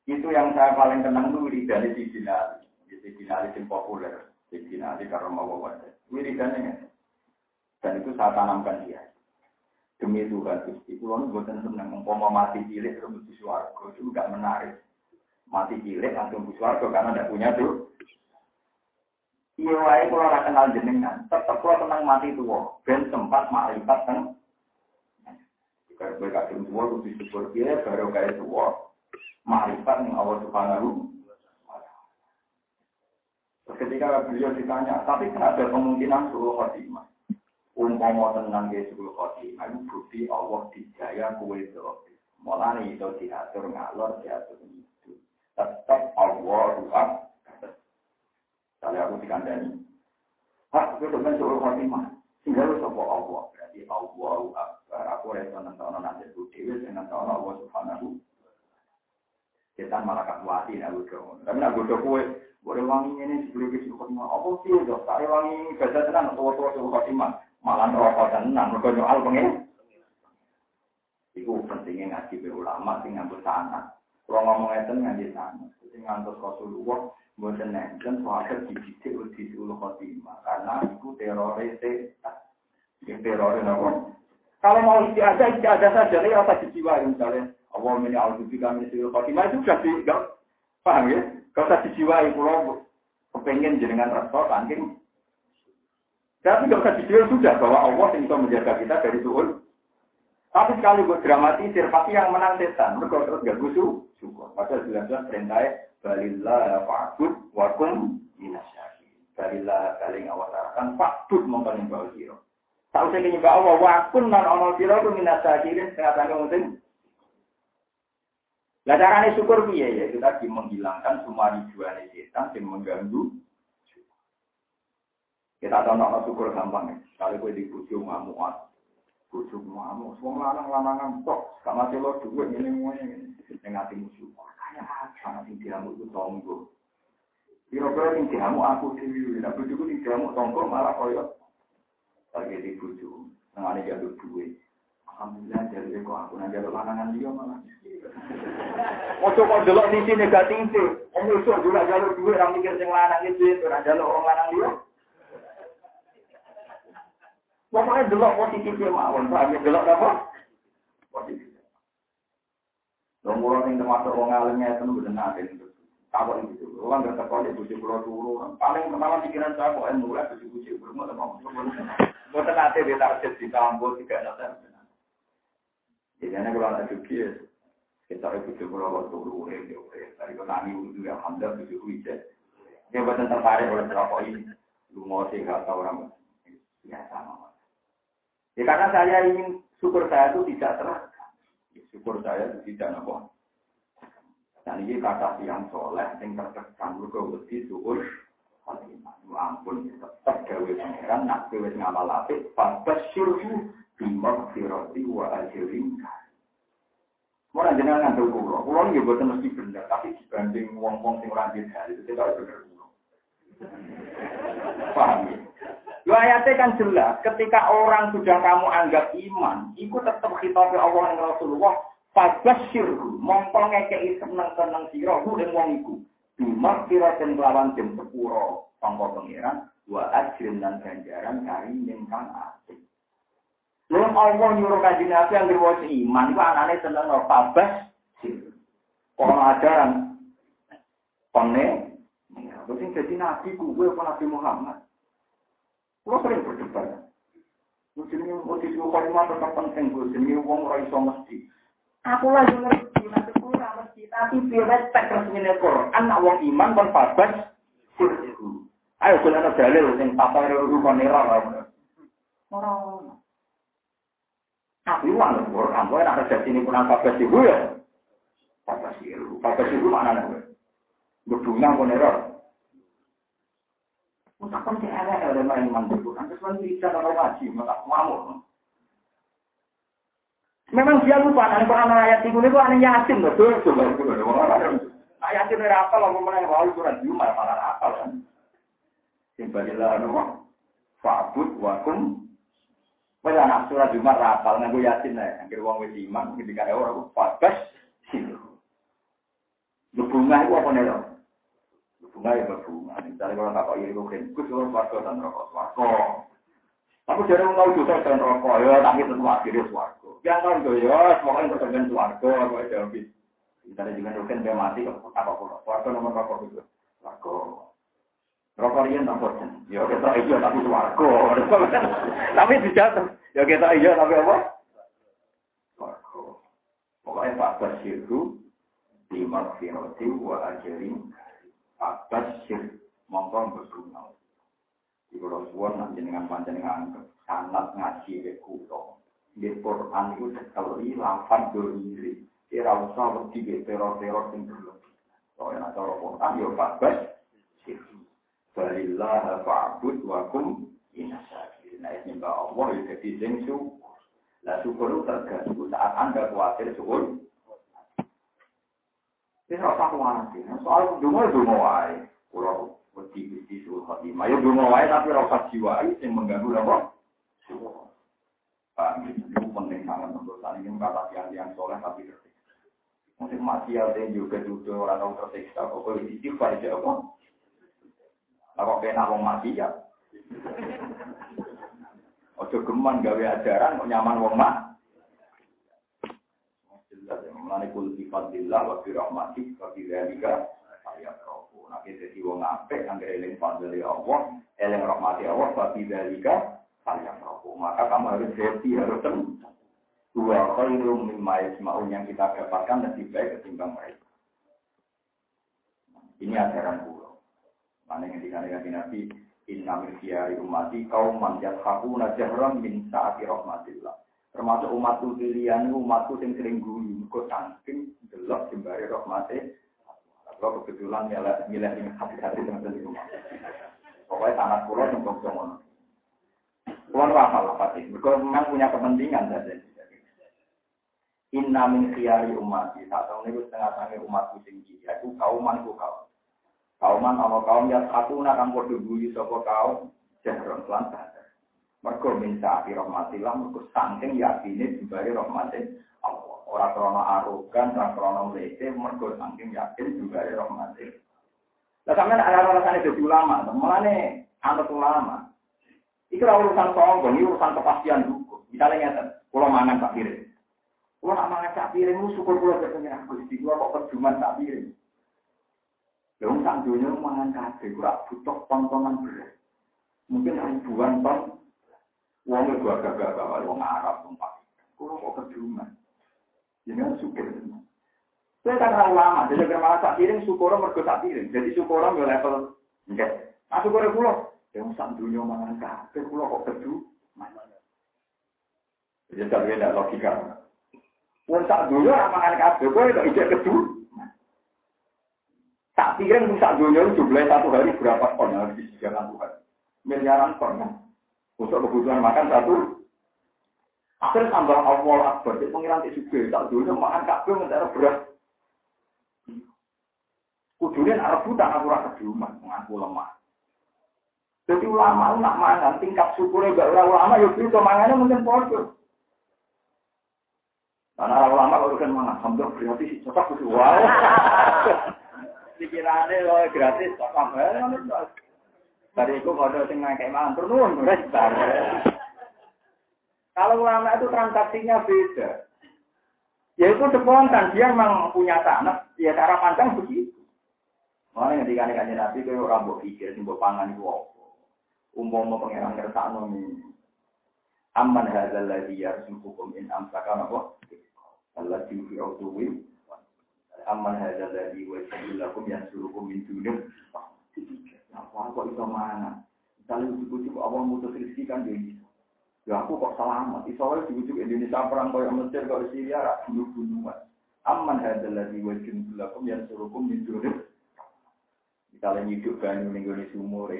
Itu yang saya paling kenang tuh di dari Sidinali. Di Sidinali yang populer. Jadi nanti karena mau wadah. Wiridannya Dan itu saya tanamkan dia. Demi Tuhan Gusti, nu buatan seneng. Umpama mati cilik terus di suarga itu enggak menarik. Mati cilik langsung di suarga karena tidak punya tuh. Iya wae kalau ora kenal jenengan, tetap kalau tenang mati tua. Ben sempat makrifat kan. Jika gue kadung tua, gue disyukur dia baru kayak tua. Yang Allah Subhanahu Ketika beliau ditanya, tapi kan ada kemungkinan suruh khotimah. Umpama tenang ke suruh khotimah, itu bukti Allah dijaya kue. Malah itu diatur ngalor, diatur itu. Tetap Allah ruang. Kalau aku dikandani. Hak, itu kan suruh khotimah. Sehingga lu sopa Allah. Berarti Allah akbar. Aku rasa nonton nanti itu dewi, nonton Allah subhanahu. Kita malah kakuati, aku dong. Tapi aku dong kue. Boleh wangi ini sebelum ke suku khotimah. Apa sih dok? Tari wangi ini baca tenan atau tua suku khotimah. Malah rokok tenan. Mereka nyoal pengen. Iku pentingnya ngaji ulama sing nganggo. Kalau ngomong itu ngaji sana. Jadi ngantos Rasulullah mboten nenten sahabat dididik di suku khotimah. Karena itu teroris Yang teroris nopo. Kalau mau istiadah, istiadah saja, ya apa dijiwai misalnya. Allah ini al kami suku khotimah itu sudah di, paham ya? Kau tak dijiwai pulau kepengen jenengan resto saking tapi nggak usah dijual sudah bahwa Allah yang bisa menjaga kita dari suul. Tapi sekali buat dramatisir, pasti yang menang setan. Mereka terus gak gusu, syukur. Padahal jelas-jelas perintahnya, balillah fa'bud wakum minasyaki. Balillah paling awasarakan fa'bud mongkon bau siro. Tahu saya nyembah Allah, wakun nan ono siro itu minasyakirin, setengah tangga mungkin. Nah caranya syukur piye ya, kita menghilangkan semua ribuan setan yang mengganggu kita tahu nak syukur gampang ya. Kalau gue dibujuk ngamuan, bujuk ngamuk, semua lanang lanangan tok. Sama si lo dua ini semuanya ini. Yang musuh. Kayak apa sih diamuk itu tonggo. Kira-kira yang diamuk aku sendiri. Nah bujuk ini diamuk tonggo malah koyok. Lagi dibujuk. Nengani jalur duit. Alhamdulillah jadi kok aku nang jalur lanangan dia malah. Ojo kok delok sisi negatif sih. Om iso juga jalur duit orang mikir sing lanang itu, ora jalur orang lanang dia. Pokoknya delok positifnya mawon, paham ya delok apa? Positif. Dong orang yang termasuk orang alimnya itu nanti itu. Tahu itu, orang nggak terkau di bujuk pulau turu. Paling pertama pikiran saya kok yang mulai bujuk bujuk berumur sama mau nanti dia target di kampus tiga nanti. Ini kalau ada juga kita itu bujuk pulau turu, eh, dari kalau nani itu ya alhamdulillah bujuk bujuk. Dia buatan tertarik oleh rokok ini. Lu mau sih nggak tahu orang biasa mama. Ya karena saya ingin syukur saya itu tidak terangkan. Ya, syukur saya itu tidak apa. Dan ini kata yang soleh, yang terkesan juga wedi syukur. Ya ampun, tetap gawe pangeran, nak gawe ngamal apik, pas bimok firoti wa ajirin. Mau jenengan ngandel kulo, kulo ini buatan mesti benar, tapi dibanding wong-wong sing ora hari itu tidak benar kulo. <laughs> Paham ya? Lu ayatnya kan jelas, ketika orang sudah kamu anggap iman, itu tetap khitab Allah dan Rasulullah, Fabashirhu, mongko ngekei seneng-seneng sirahu yang wong iku. Kira dan kelawan sepuro, tangko pengiran, wa ajrin dan ganjaran kari kang asik. Lalu Allah nyuruh kaji nabi yang berwajah iman, itu anaknya seneng no Fabashir. Orang ajaran, kone, terus yang jadi nabi gue, Nabi Muhammad. Kalau sering berdebat. Jenenge motif kalimat tetap penting, gue jenenge wong ora iso mesti. Aku lagi ngerti, nanti ora mesti, tapi biar tak resmine Quran, anak wong iman kon babas Ayo kula ana dalil sing papa rukun ora ora. Tapi wong Quran, nek ada sini pun babas iku ya. Babas iku, babas iku mana nek? Bedunang kon ora. Mutakan si elek oleh main mandi Quran. Terus kan bisa kalau maka ngamuk. Memang dia lupa, nanti Quran ayat itu itu aneh yasin, betul, betul, betul. Ayat itu apa mau mau surat Jumat malah apa kan? Wakum. Pada anak surat Jumat rapal, nggak yasin lah. Akhir uang wis iman, ketika ada orang fabas, sih. Bunga itu apa nih Bunga ya berbunga. Misalnya kalau tak itu kan, kus orang suarga dan rokok suarga. Aku jadi mau tahu juga dan rokok, ya tapi tentu akhirnya suarga. Yang tahu itu ya, semuanya aku aja habis. Misalnya juga dia mati, tak kok suarga nomor rokok itu. Rokok ini tak bosan. Ya kita iya tapi suarga. <laughs> Tapi dijatuh. Ya kita iya tapi apa? Suarga. Pokoknya Pak Basiru, di Makfiroti wa ajarin atas sir mongkong berguna. Di kalau suwon nanti dengan panjenengan sangat ngaji ke kuto. Di Quran itu sekali lapan diri. Kira usah lebih teror-teror yang berlebih. Soalnya cara Quran ya sir. Balillah fa'bud wa kum inasakir. Nah mbak Allah ya jadi sing syukur. Lah syukur itu saat anda khawatir syukur. Ini rasa khawatir. Soal dungo dungo wae. Kalau wedi wedi suruh khotimah. Ya tapi rasa jiwa yang mengganggu apa? Pak, itu penting sangat untuk saat ini kata yang soleh tapi tersiksa. Mungkin mati ada juga duduk orang tahu tersiksa. Kok boleh istighfar aja apa? Kalau kena wong mati ya. Ojo geman gawe ajaran kok nyaman wong mati. Mulane kul bi fadlillah wa bi rahmati wa bi dzalika ya rohku. Nanti jadi wong apik, angger eling fadli Allah, eling rahmati Allah, bagi dalika saya rohku. Maka kamu harus happy, harus senang. Dua khairum mimma yasma'un yang kita dapatkan lebih baik ketimbang mereka. Ini ajaran. Mana yang dikatakan Nabi, Inna min khiyari umati kaum man yathakuna jahram min saati rahmatillah. Termasuk umatku pilihan, umatku yang sering guyu, kok saking delok sembari rahmati. Kalau kebetulan milih milih hati-hati dengan rumah. Pokoknya sangat yang bangsa ngono. Tuhan apa lah pasti, mereka memang punya kepentingan saja. Inna min khiyari umati, saat ini setengah-setengah umatku tinggi, yaitu kauman ku kaum. Kauman ana kaum yang satu nakang padha guyu sapa kaum jahron lan. Mergo minta api rahmatillah mergo saking yakine jembare rahmate Allah. Ora krana arogan, ora krana mlete, mergo saking yakin jembare rahmate. Lah sampeyan ana rasane dadi ulama, mulane anut ulama. Iki ora urusan sombong, iki urusan kepastian hukum. Misalnya ngeten, kula mangan sak piring. Kula nak mangan sak piring, syukur kula ketemu Gusti kula kok keduman sak piring. Yang tak dunia mangan kabeh, kurang butuh tontonan beras. Mungkin ribuan ton, uangnya gua gagah bawa uang Arab tempat. Kurang kok keduman. Ini kan syukur. Saya kan orang lama, jadi malah tak piring, syukur mergo tak piring. Jadi syukur ya level enggak. Nah syukur pulau, yang tak dunia mangan kabeh, pulau kok keduman. Jadi tak ada logika. Wong tak dunia mangan kabeh, kok itu ijek keduman. Tak pikir rusak dunia jumlah satu hari berapa ton yang harus disediakan Tuhan. Miliaran ton ya. Untuk kebutuhan makan satu. Akhirnya tambah awal akbar. Jadi pengiran itu juga. Tak dunia makan kabel mencari beras. Kudunya arah buta aku rasa rumah. Mengaku lemah. Jadi ulama nak mangan tingkat syukurnya gak ulama ya itu mangannya mungkin bodoh. Karena ulama kalau kan mangan, alhamdulillah berarti cocok wow. <laughs> pikirannya lo gratis kok tambah dari itu kalau sing kayak mangan turun kalau ulama itu transaksinya beda ya itu spontan dia memang punya tanah ya cara pandang begitu Mana yang dikani nabi itu orang buat pikir, simbol pangan itu apa? Umpama pengiran kersakno ini. Aman hadzal ladzi yarzuqukum in amsaka apa? Allah fi autuwi hadza dari wa lakum yang suruhkum min dunia. Apa kok itu mana? Misalnya ujuk-ujuk Allah mutus rezeki kan dia. Ya aku kok selamat. Israel ujuk Indonesia perang yang Mesir kau Syria rak bunuh-bunuhan. Aman hadza dari wa lakum suruhkum min dunia. Misalnya hidup kan ning sumur.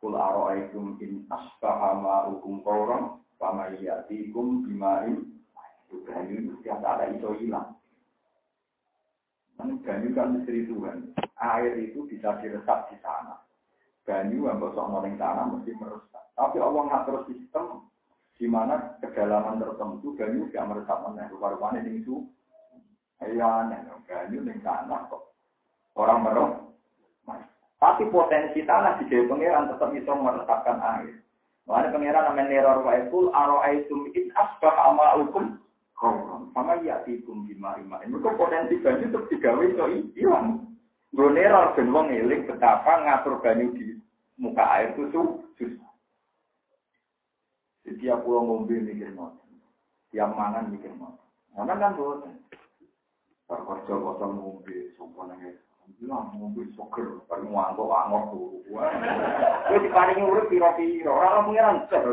Kul aro'aikum in asbaha ma'ukum qawram fama ya'tikum bima'in. Itu kan setiap ada iso hilang. Banyu kan misteri Tuhan. Air itu bisa diresap di sana. Banyu yang bosok noling tanah mesti meresap. Tapi Allah ngatur sistem di mana kedalaman tertentu banyu tidak meresap meneh. Rupa-rupanya di itu. Iya, banyu di tanah kok. Orang meresap. Tapi potensi tanah di Dewi Pangeran tetap bisa meresapkan air. Makanya Pangeran namanya neror wa ikul aro aitum in asbah ama kauron sama ya tikum bima lima ini kok potensi banyu terus digawe itu hilang gue neror ben wong betapa ngatur banyu di muka air itu susah. Setiap pulau mobil mikir mau tiap mangan mikir mau mana kan bosan perkorjo kosong mobil sumpah nangis bilang mobil soker paling ngantuk angok tuh gue diparingi urut piro-piro. Orang pengiran cer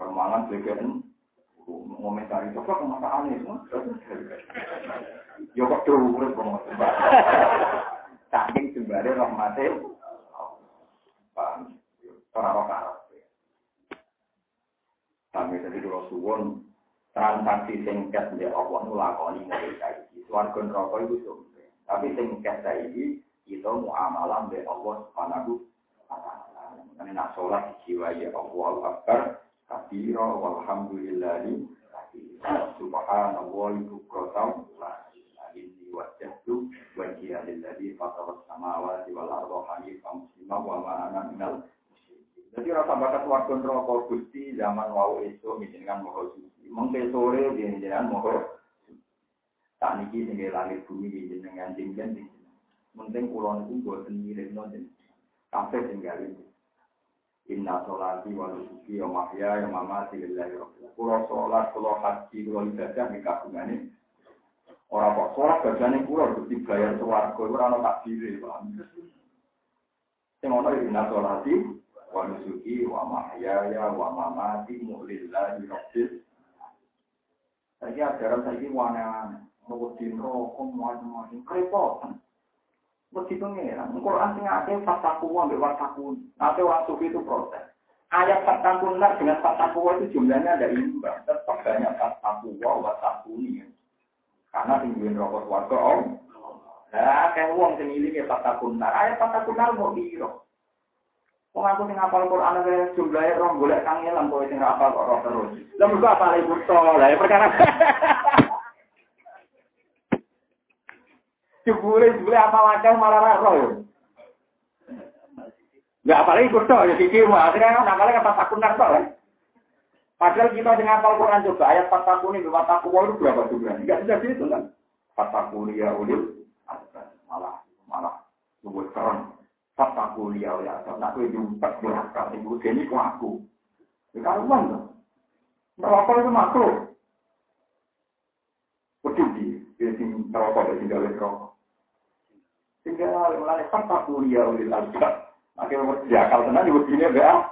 permangan begini ngomentari coba kemataan itu ya kok dulu urip kok saking jembare rahmate. Paham ora ora kami tadi dulu suwon transaksi singkat dia Allah nulakoni mulai saiki. Swarga neraka itu sumpah tapi singkat saiki kita muamalah be Allah subhanahu wa ta'ala. Nak sholat jiwa ya Allah Akbar kabira walhamdulillahi subhanallah bukratan inni wajjahtu wajhiya lilladzi fatara samawati wal arda hanifan muslima wa ma ana minal jadi rasa bakat warga neraka Gusti zaman wau esuk jenengan moho suci. Mengke sore jenengan moho tak niki sing langit bumi jenengan jenengan jenengan. Penting kulon itu buat sendiri nonton. Kafe tinggal ini. Inna sholati wa nusuki wa mahya wa mamati lillahi rabbil Kulo sholat, kulo haji, kulo ibadah di kagungan ini. Orang kok sholat bagian kulo harus dibayar suarga, itu orang tak diri. Yang ono inna sholati wa nusuki wa mahya wa mamati lillahi rabbil Saya ajaran saya ini wana-wana. Mau di rokok, macam-macam. Kerepotan. Mesti pengeran. Quran sing akeh fataku wa mbek wataku. Nanti orang sufi itu protes. Ayat fataku dengan fataku itu jumlahnya ada imbang. Tetap banyak wataku ini. Karena tinggiin rokok warga om. Nah, kayak uang sing ilinge fataku Ayat fataku mau biro. Wong aku sing hafal Quran ada jumlahnya rong golek kangelan kowe sing hafal kok terus. Lah mergo apa lagi to? Lah ya perkara <laughs> Jebule jebule apa wadah malah roh ya. Apalagi kurdo ya siji mah akhirnya kan apalagi kata takunan kok kan. Padahal kita dengan hafal Quran coba ayat fatakuni dua takwa itu berapa jumlah? Enggak bisa itu kan. Fatakuni ya ulil malah malah luwih keren. Fatakuni ya ulil nak kowe jumpat belakang ibu ini ku aku. Ya karuan tuh. Neraka itu makhluk. Peduli, dia sing neraka dia tinggal di mulai kuliah ulil albab. Akhirnya akal tenan ibu bini ya.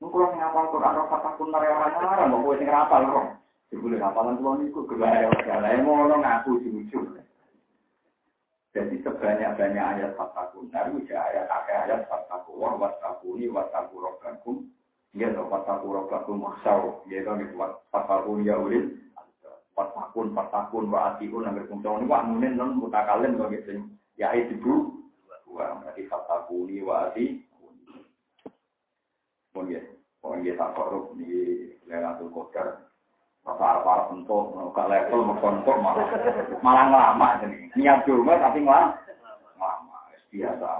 Quran kata pun mau segala yang mau ngaku jujur. Jadi sebanyak-banyak ayat fakta kunar, bisa ayat akhir ayat fakta kuwar, wasakuni, wasaku rokakum, ya toh wasaku rokakum maksau, ya toh fakta kuliah ulil fatakun fatakun wa atiun berfungsi ini wa munin non mutakalim to gitu. Ya itu wa berarti fatakuni wa ati. Pun ya pun ya tak korup di lelatul qadar Pasar para untuk ke level mengkontok malah. Malah ngelama niat juga tapi malah ngelama biasa.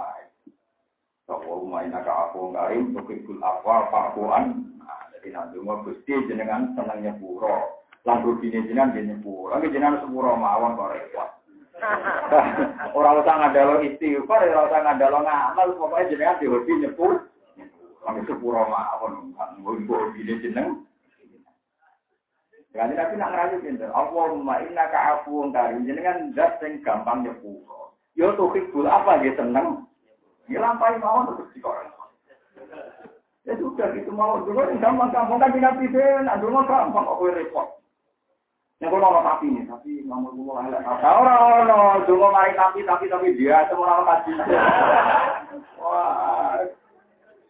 Bahwa rumah ini agak aku ngarim, tukikul apa, pakuan. Nah, jadi nanti mau gusti jenengan senangnya puro. Lamborghini jinan dia nyepur. Lagi jinan sepuro mawon kok repot. <laughs> Orang usah ngadalo istighfar, orang usah ngadalo ngamal, pokoknya jenengan di hobi nyepur. Lagi sepuro mawon, ngomong gini jeneng. Jadi tapi nak ngerayu pinter. Allahumma inna ka'afuun karim. Jenengan zat yang gampang nyepur. Yo tuh hibul apa dia seneng. Ya lampai mawon terus dikorek. Ya sudah gitu mau dulu kan tidak bisa, nah dulu gampang kok repot. Nek kula ono tapi nih, tapi nomor kula elek. Ora ono, donga mari tapi tapi tapi dia semua orang kaji. Wah.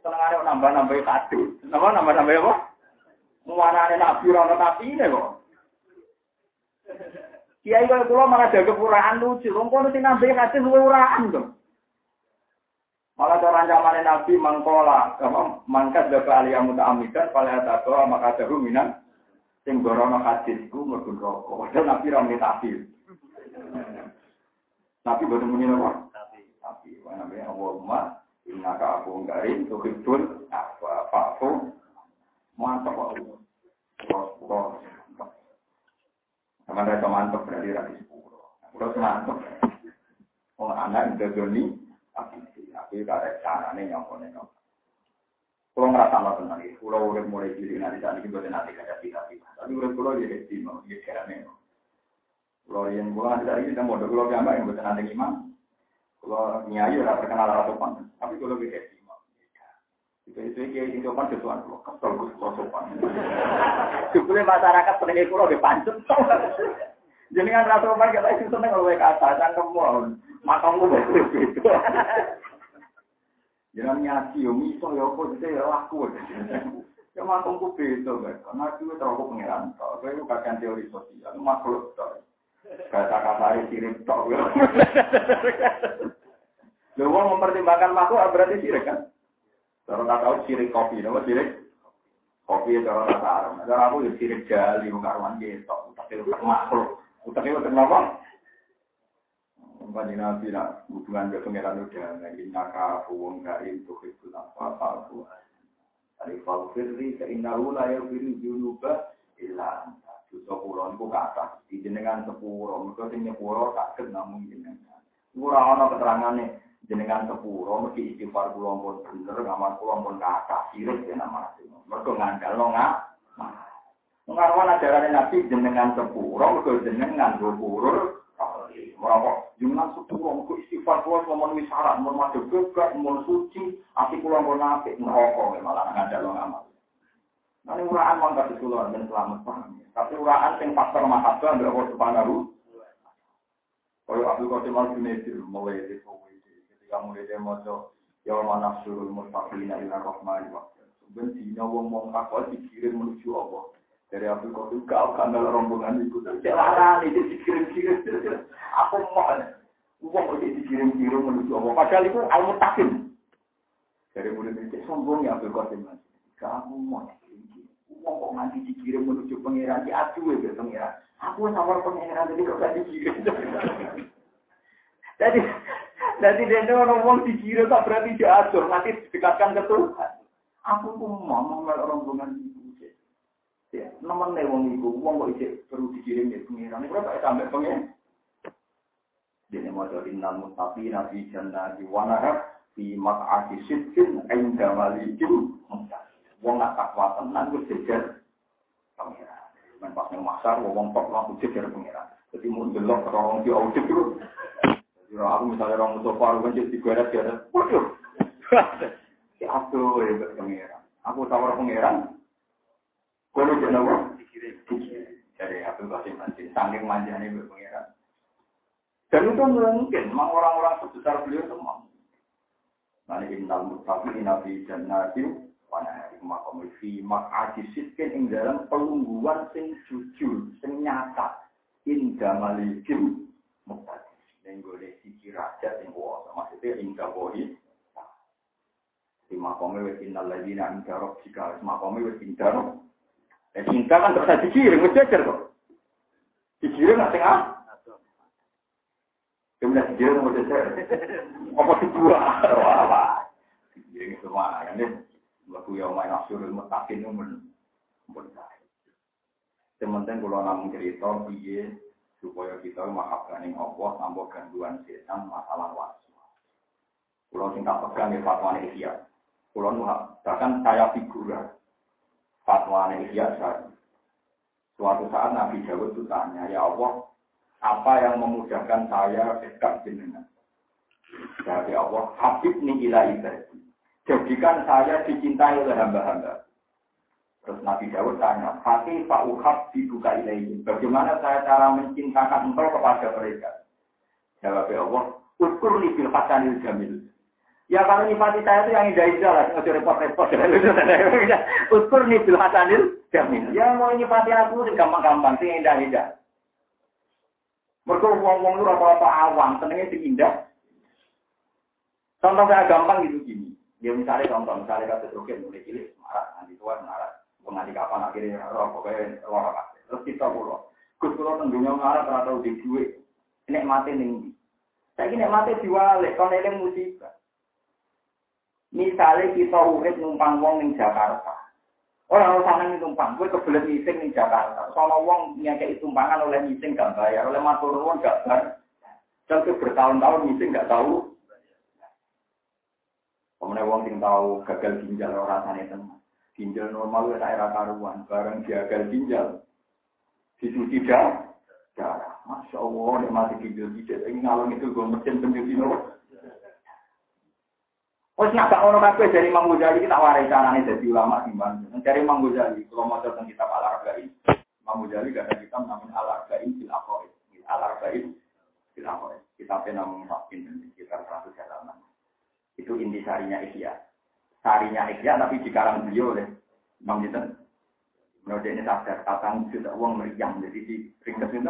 Senengane nambah-nambah kado. Nambah nambah-nambah apa? Muanane nabi ora ono tapi ne kok. Kiai kaya kula malah jaga kuraan lucu. Wong kono nambah kado luwe uraan to. Malah cara ancaman Nabi mangkola, mangkat dapat aliyah muta'amidan, pada tato maka dahu minan Sing gorono hadis ku mlebu neraka. Padahal Nabi ra tapi. Nabi boten muni napa? Tapi. Tapi wa nabi Allahumma innaka afuwun karim tuhibbul afwa fa'fu. Mantap kok. Terus Sama ada mantap berarti rapi sepuluh. Terus mantap. Oh anak itu joni, tapi tapi karek carane nyokone nyokone. Kalau ngerasa Allah tenang, kalau udah mulai diri nanti tadi kita nanti kada kita kita. Tapi udah kalau dia istimewa, dia kerana Kalau yang gua nanti tadi kita mau kalau gambar yang betul nanti gimana? Kalau nyai udah terkenal ratu pan, tapi kalau dia istimewa. Itu itu kayak itu pan sesuatu kalau kesel gus kalau sopan. Sebelum masyarakat pendengar kalau dia pancet. Jadi kan ratu pan kita itu seneng kalau mereka asasan kamu, makamu betul Jangan nyati, yo miso, yo apa, jadi ya laku. <laughs> Ya matungku beda, karena itu terlalu pengeran. Kalau itu kakek teori sosial, makhluk. Kata kasari sirik tok. Lu <laughs> mempertimbangkan makhluk berarti sirik kan? Kalau tak tahu sirik kopi, nama sirik kopi cara tak tahu. Cara aku ya sirik jali, karuan gitu. Tapi makhluk. Tapi itu kenapa? Kanjeng Nabi nak hubungan ke pangeran udah lagi naka wong karim tuh itu apa apa Dari falfirri ke innahu la yaghfiru dzunuba illa dosa kula niku kathah jenengan sepuro. Mergo sing nyepuro saged namung jenengan. Ora ana keterangane. Jenengan sepuro mesti istighfar kula pun bener ngamal kula pun kathah sirik ya nama mergo ngandalno ngak Mengarwan ajaran Nabi jenengan sepuro mergo jenengan nganggo purur Ora kok jenengan sepuro mergo istighfar kula momon wis syarat mon madhep gak mon suci ati kula pun apik neraka malah ngandalno ngamal Nanti uraan mau kasih keluar dan selamat paham. Tapi uraan yang faktor mahabbah nggak mau subhanahu. Kalau Abdul Qasim al Junaidi mulai dari ketika mulai dari mojo ya mana suruh mustaqilina ila rahmani wa Ben dina wong wong takwa dikirim menuju Allah. Dari Qasim kau kandal rombongan itu. Jalanan itu dikirim-kirim. Aku mau Uang itu dikirim-kirim menuju Allah. Padahal itu al-mutakin. Dari mulai dari sombong ya Abdul Qasim. Kamu mau Wong kok nanti dikirim menuju pangeran di adu ya pangeran. Aku sawar pangeran jadi kok gak dikirim. Jadi jadi dia orang wong dikirim tak berarti diatur nanti didekatkan ke Tuhan. Aku pun mau mau rombongan itu. Nemen nih wong itu, wong kok isi perlu dikirim ya pangeran. Ini berapa sampai pangeran? Jadi mau jadi namun tapi nabi jannah di wanahar di mak'ati sidkin inda malikin Wong nak takwa tenan wis jejer pangeran. Men pas nang masar wong tok langsung jejer pangeran. Jadi mun delok orang di audit itu. Jadi aku misalnya orang Mustafa kan jadi digeret-geret. Waduh. <laughs> Si aku ya pangeran. Aku tawar pangeran. Kalau nawa dari Abdul Qasim Masjid, saking manjanya pangeran. Dan itu mungkin, memang orang-orang sebesar beliau semua. Nanti innal mutafin nabi jannatin Wana makom fi mak'adi sitkin ing dalam pelungguan sing jujur, sing nyata. Inda malikim muktadi. Yang boleh sisi raja sing kuasa. Maksudnya inda bohi. Di makomnya wes innal ladina inda jika makomnya wes inda. Dan cinta kan terus wes jajar kok. Dikirim nggak tengah. Kemudian dikirim mau jajar. Apa dibuat? Apa? Dikirim semua. Kan Lagu yang main asurul mutakin itu men Sementing kalau namun cerita biye supaya kita yang Allah tanpa gangguan setan masalah wasu. Kalau singkat pegang ya fatwa Ihya. Kalau bahkan saya figura fatwa Ihya saya. Suatu saat Nabi Dawud itu tanya, ya Allah, apa yang memudahkan saya dekat jenengan? Jadi Allah, Habib ni ila ibadi. Jadikan saya dicintai oleh hamba-hamba. Terus Nabi Dawud tanya, Hati Pak Uhab dibuka ilaih. Bagaimana saya cara mencintakan engkau kepada mereka? Jawab Allah, Ukur ni bil hasanil jamil. Ya kalau nyifati saya itu yang indah-indah lah, nggak repot-repot. <laughs> Ukur ni bil hasanil. Ya mau nyifati aku itu gampang-gampang, sih indah-indah. Mereka ngomong lu apa-apa awam, senengnya sih indah. Contoh saya gampang gitu gini. Ya misalnya contoh, misalnya kata Rukin mulai cilik, marah, nanti tua marah, nanti kapan akhirnya roh, pokoknya lorok Terus kita pulau, Gus pulau tentunya marah tahu di duit, ini mati nih. Saya ini mati diwale, kalau ini musibah. Misalnya kita urip numpang wong ning Jakarta. Orang orang sana numpang, gue kebelet ngising ning Jakarta. Soalnya wong nyakei tumpangan oleh ngising gak bayar, oleh matur nuwun gak bayar. Dan bertahun-tahun ngising gak tahu Kemudian wong sing tahu gagal ginjal orang rasanya teman. Ginjal normal wis era karuan, bareng gagal ginjal. Dicuci darah. Masya Allah, nek mati ginjal tidak ini ngalung itu gue mesin pencuci nomor. Oh, nak gak orang kabeh dari Imam Ghazali kita warai carane jadi ulama timbang. Dari Imam Ghazali, kalau mau tentang kitab Al Arba'in. Imam Ghazali gak ada kitab namanya Al Arba'in fil Aqaid. Al Arba'in fil Aqaid. Kitabnya namanya Fakin sekitar 100 halaman. Itu inti sarinya Ihya. Sarinya Ihya tapi dikarang beliau oleh Imam Newton. Menurut ini sadar, tatang juta uang meriang. Jadi di ringkas itu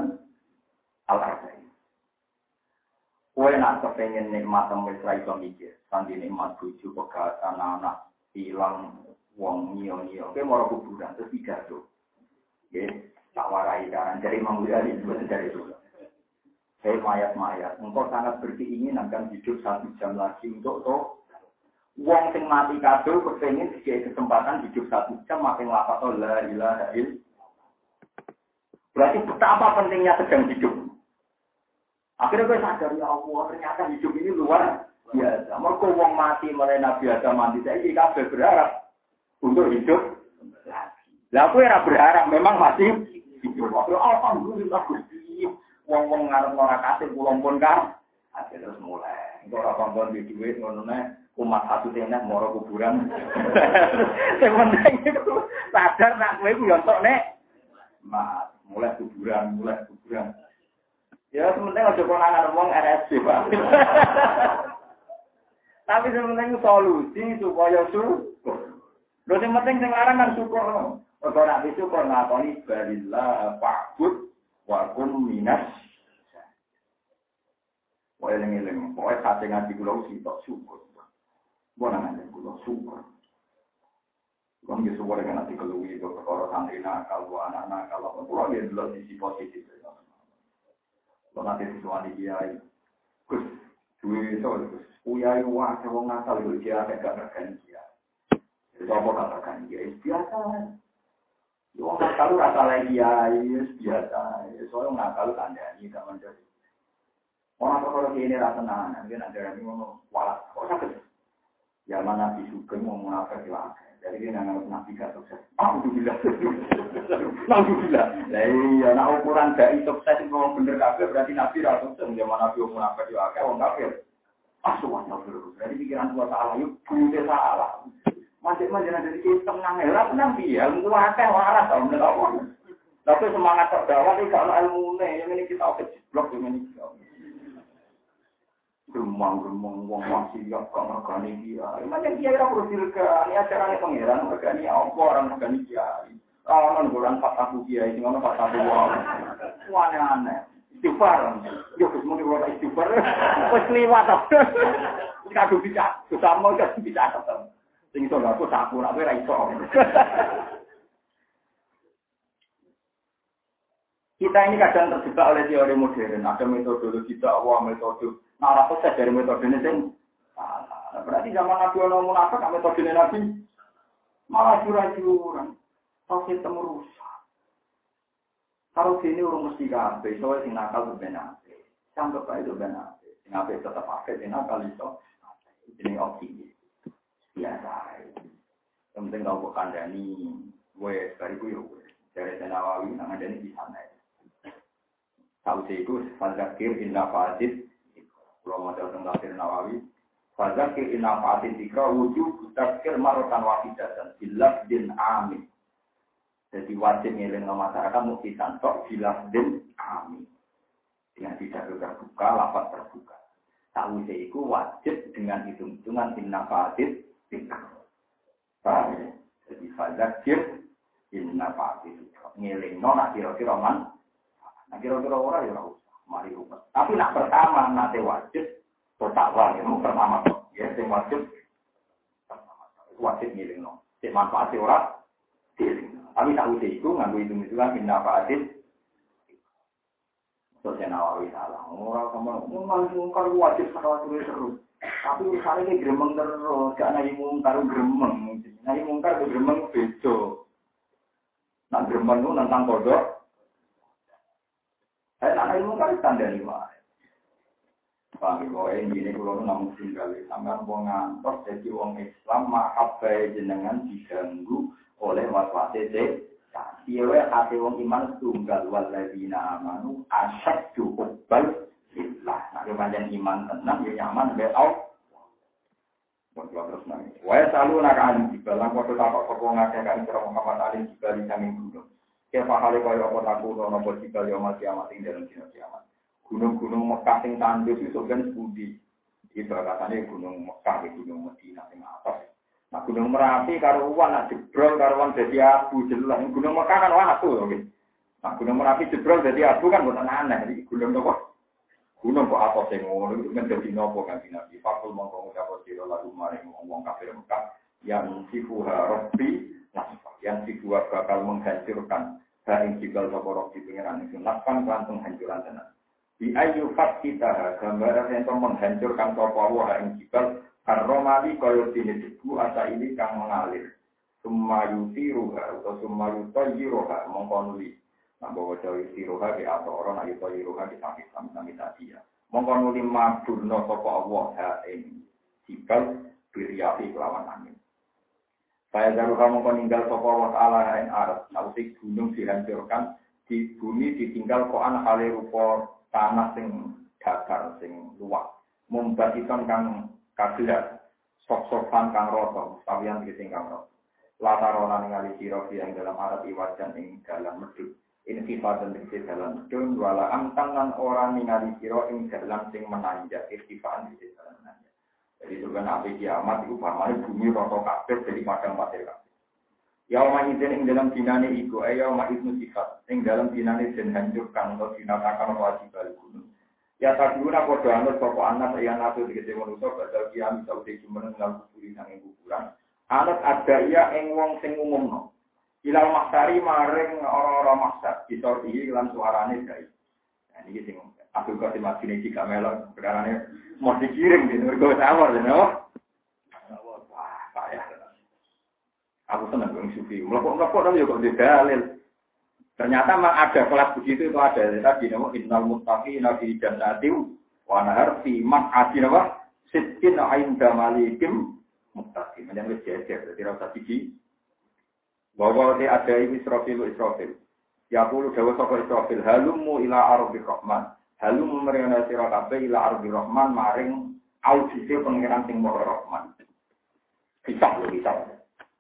Al-Arba'in. Kue nak kepengen nikmat sampai setelah itu mikir. Sandi nikmat buju, pegatan, anak, hilang, wong nio-nio. Kue mau kuburan, terus tuh. Ya, tak warai karan. Dari Imam Ghazali, dari itu. Hei mayat-mayat, engkau sangat berkeinginan kan hidup satu jam lagi untuk toh. Wong sing mati kado kepengen dikasih kesempatan hidup satu jam makin lapat oh la ilaha Berarti betapa pentingnya sedang hidup. Akhirnya gue sadar ya Allah, ternyata hidup ini luar biasa. Mereka wong mati mulai Nabi Adam mati saya kabeh berharap untuk hidup lagi. Lah aku era berharap memang masih hidup. Alhamdulillah Gusti. Wong-wong ngarep ora kasih pulang pun kan. Akhirnya terus mulai. Engko ora kongkon di duit ngono umat satu tenek moro kuburan. <laughs> Sing penting itu sadar nak kowe ku yo nek. Mas, mulai kuburan, mulai kuburan. Ya sementing aja konangan wong RSC, Pak. <laughs> Tapi sementing solusi supaya syukur. Lho sing penting sing larang kan syukur. Ora ora syukur ngakoni balillah fa'bud wa kun minas. Wae eling-eling, pokoke kate ngaji kula sing tok syukur. Bona ngaji kula syukur. Kan ya syukur dengan nanti keluwi itu perkara santri nakal, anak nakal, kula ya delok sisi positif. Kalau nanti siswa di kiai, Gus, duwe itu, Gus, kuyai wah, wong ngasal itu dia agak gak terkani kiai. Itu apa gak terkani kiai? Biasa. Ya wong ngasal rasa lagi kiai, biasa. Soalnya ngasal kandani, gak menjadi. Orang kalau ini rasa nahan, nanti nanti nanti ngomong walat, kok sakit? Ya mana Nabi Sugeng mau munafik ya Jadi dia nggak nabi gak sukses. Alhamdulillah. Alhamdulillah. Nah iya, nah ukuran dari sukses itu mau bener kafir berarti nabi ra sukses. Zaman nabi mau munafik ya akeh wong kafir. Asuhnya dulu. Jadi pikiran tua salah yuk bute salah. Masih masih ada di ya, lah tenang dia. Muakeh waras tau bener apa. Tapi semangat terdawa ini kalau ilmu ini, yang ini kita oke blok yang ini Gemang-gemang wong masih ya kok mergani dia. Macam dia ora perlu silka, ini acarane pangeran mergani apa orang mergani dia. Kalau bulan empat tabu dia ini ngono empat tabu wong. Aneh-aneh. Istighfar. Yo wis muni ora istighfar. Wis liwat. Kadu bisa, sama kan bisa tetep. Sing iso aku sapu ora ora iso. Kita ini kadang terjebak oleh teori modern. Ada metodologi dakwah, metode Nah, ora sukses dari metode ini sing salah. Berarti zaman Nabi ono munafik metode Nabi malah curang-curang. Tauhid temu rusak. Kalau sini urung mesti kabeh, soalnya sing nakal tuh benar. Sampai bae itu benar. Sing ape tetap pakai sing nakal iso. Ini opsi. Biasa. Yang penting kau bukan dani, gue dari gue ya Dari Senawawi, nang ada di sana. Tahu sih itu, Fadzakir inna fadid kalau mau tentang tafsir Nawawi, Fadzakir inna fa'atin dikra wujud tafsir marotan dan bilas din amin. Jadi wajib ngiling ke masyarakat mesti santok bilas din amin. Dengan tidak terbuka, lapat terbuka. Tahu itu wajib dengan hitung-hitungan inna fa'atin dikra. Paham ya? Jadi fadzakir inna fa'atin dikra. Ngiling no, kira-kira man. Kira-kira orang ya mari rumah. Tapi nak pertama nanti wajib bertakwa ya, pertama ya sing wajib wajib ngiling no. Sing manfaat ora diling. Tapi tak usah itu nganggo itu itu kan inna faatin. Terus saya nawawi salah. Orang sama mungkar wajib salah terus terus. Tapi urusan ini gremeng terus, gak naik mungkar gremeng. Naik mungkar gremeng bejo. Nah gremeng itu tentang kodok, saya nak ilmu kan tanda lima. Ini ini kalau namun tinggal sampai wong ngantos jadi wong Islam mahabbai jenengan diganggu oleh waswas itu. Iya iman tunggal waladina amanu billah. Nah iman tenang ya nyaman nangis. Wah selalu nak tak kok. Kepa kali kaya apa taku nono apa jika yo masih amat ing dalam dina kiamat. Gunung-gunung Mekah sing tandus itu kan. Itu katanya gunung Mekah di gunung Medina sing atas. Nah gunung Merapi karo wan nak jebrol karo wan dadi abu jelas. Gunung Mekah kan watu oke. Nah gunung Merapi jebrol dadi abu kan bukan aneh. Jadi gunung apa? Gunung kok apa sing ngono itu kan dadi nopo kan Nabi. Fakul mongko ngucap sira lagu maring wong kafir Mekah yang sifuha rabbi yang sifuha bakal menghancurkan Saing jikal soporok di pengiran itu. Naskan kan penghancuran tenan. Di ayu fat kita Gambaran yang menghancurkan soporok Haing jikal Karomali koyo dini debu Asa ini kang mengalir. Sumayuti ruha Atau sumayutoyi ruha Mengkonuli. Nah, bahwa jauh istiroha di atau orang ayu to iroha di sakit sami tadi ya. Mongko nuli madurno sapa Allah ha ing jibal biriyafi kelawan angin. Saya jaru kamu meninggal sapa wa ta'ala ing arat, nausi gunung dihancurkan, di bumi ditinggal koan hale rupa tanah sing datar sing luas. Mumbatikan kang kagelar, sok-sokan kang roto, sawian ditinggal roto. Latarona ningali sira yang dalam arat iwajan ing dalam medhut. Ini sifat dan diksi dalam medhut wala amtan lan ora ningali sira ing dalam sing menanjak istifaan di dalam menanjak. Jadi kan nabi kiamat itu pamane bumi roto kabeh jadi padang pasir kabeh. Yauma idzin ing dalam dinane iku eh yauma idzin sifat ing dalam dinane den hancurkan atau dinatakan wajib gunung. Ya takuna padha anut sapa anak ya nabi dikete manusa badal kiam bisa udah cuma nang kuburi nang kuburan. Anut ada ya ing wong sing umumno. Ilal maktari maring orang-orang maksad bisa iki lan suarane gaib. Nah iki sing Abdul Qasim Madini jika melon perkarane mau dikirim di mergo tawar ya no. Wah, payah. Aku senang dengan sufi. Melokok-melokok tapi juga di dalil. Ternyata memang ada kelas begitu itu ada. Tadi nama innal muttaqina fi jannatin wa nahar fi maq'adi nama sittin 'inda malikim muttaqin. Yang wis jejer, jadi rasa biji. Bahwa ada Israfil Israfil. Ya pulu dawa sapa Israfil halumu ila ardi rahman. Halu memerintah sira kabeh ila ardi rahman maring audisi pengiran sing maha rahman. Bisa lho bisa.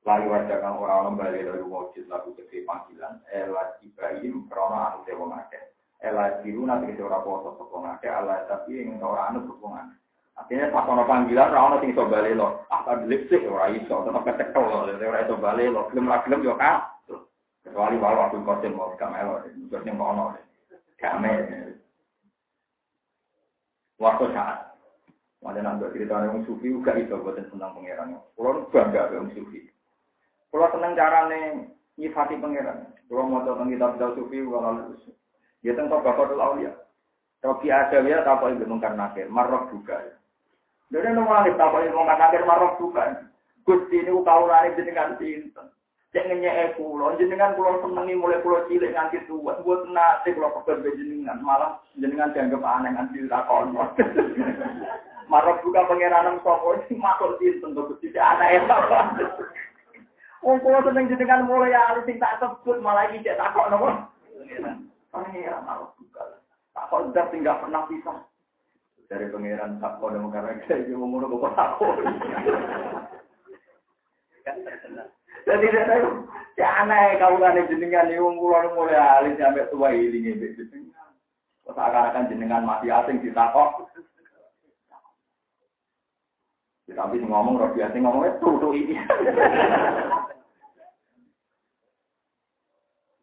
Lalu ada kang ora ono bali dari wujud lagu gede panggilan ela Ibrahim krana anu dewa ngake. Ela diruna tegese ora poso sapa ngake ala tapi ing ora anu sapa ngake. Artinya pas ono panggilan ora ono sing iso bali lo. Ah lip sih ora iso tetep ketekel lo ora iso bali lo. Gelem ra gelem yo kan. Kecuali walau aku kosen mau kamelo, terus yang mau ono. Kame, Waktu saat. Mana nambah cerita yang sufi juga itu buatan tentang pangeran. Kalau bangga dengan sufi. Kalau senang carane nyifati pangeran. Kalau mau tentang kitab kitab sufi kalau ya tentang bapak ya. Robi ada ya tak boleh mungkar nakir, marok juga. Jadi nomor lagi tak boleh mungkar nakir, marok juga. Gusti ini kau lari jenengan cinta. Jangan nyek pulau, jenengan pulau senengi mulai pulau cilik nganti tua. Buat nasi pulau pekerja jenengan, malah jenengan dianggap aneh nganti takon. <laughs> Marok buka pengiranan sopo ini <laughs> makhluk cinta untuk gusti anak <laughs> itu. Wong pulau seneng jenengan mulai alis sing tak sebut malah iki cek takok nopo. Pangeran marok buka. Takok udah tinggal pernah pisah. Dari pangeran takok dan karena kayak ngomong nopo takok. Jadi saya ya aneh kan jenengan ini wong kula mulai alis sampai tua ini jenengan. Kok akan jenengan masih asing ditakok. Ya, tapi ngomong roh biasa ngomongnya tuh ini.